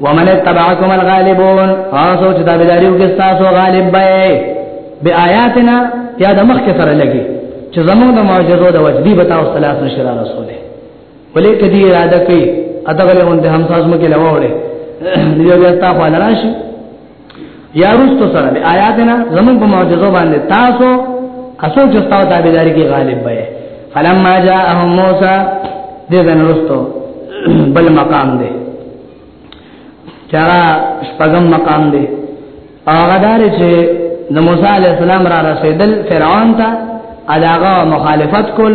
ومن اتبعكم الغالبون تاسو چې تابعداریو کې تاسو غالب به به آیاتنا یا د مخ کې سره لګي چې زموږ د معجزو د وجدي به تاسو ثلاث نشر رسوله ولې کدی اراده کوي اتغلون د همساز مکه لوړې دی بیا تاسو لراشي یا رستو سره به آیاتنا زمون په معجزو باندې تاسو اسو چې تاسو تابعداري کې غالب وي فلما جاءهم موسی دې دن رستو بل مقام دی چارا شپږم مقام دی هغه دار چې د موسی علی السلام را رسیدل فرعون ته اداغه مخالفت کول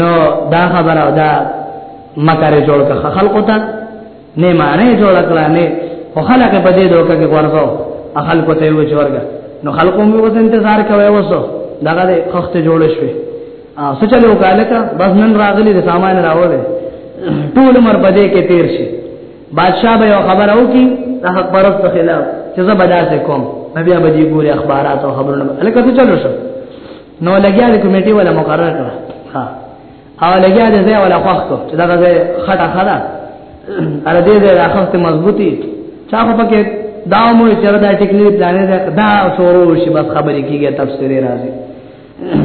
نو دا خبره او دا مکر جوړ کړ خلکو ته نه معنی جوړ کړل نه او خلک په دې دوکه کې ورځو خلکو ته یو جوړګه نو خلکو مې وته انتظار کوي وسو دا د وخت جوړ شوی او څه چلو کاله کا بس نن راغلی د سامان راوړل ټول مر بده کې تیر شي بادشاہ به خبر او کی د حق پرست خلاف چې زه بداسه کوم نبی ابدی ګوري اخبارات او خبرونه الکه څه چلو شو نو لګیا د کمیټې ولا مقرر کړ ها او لګیا د ځای ولا خوښ کو چې دا غزه خټه خړه ار دې دې راخته مضبوطی چا خو پکې دا مو چې دا ټیکنیک پلان دی دا شروع شي بس خبرې کیږي تفسیر راځي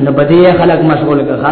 نو بده خلک مشغول کړه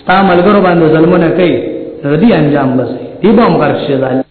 ستا ملګرو باندې ظلمونه کوي ردی انجام بس دی به هم غرق شي ظالم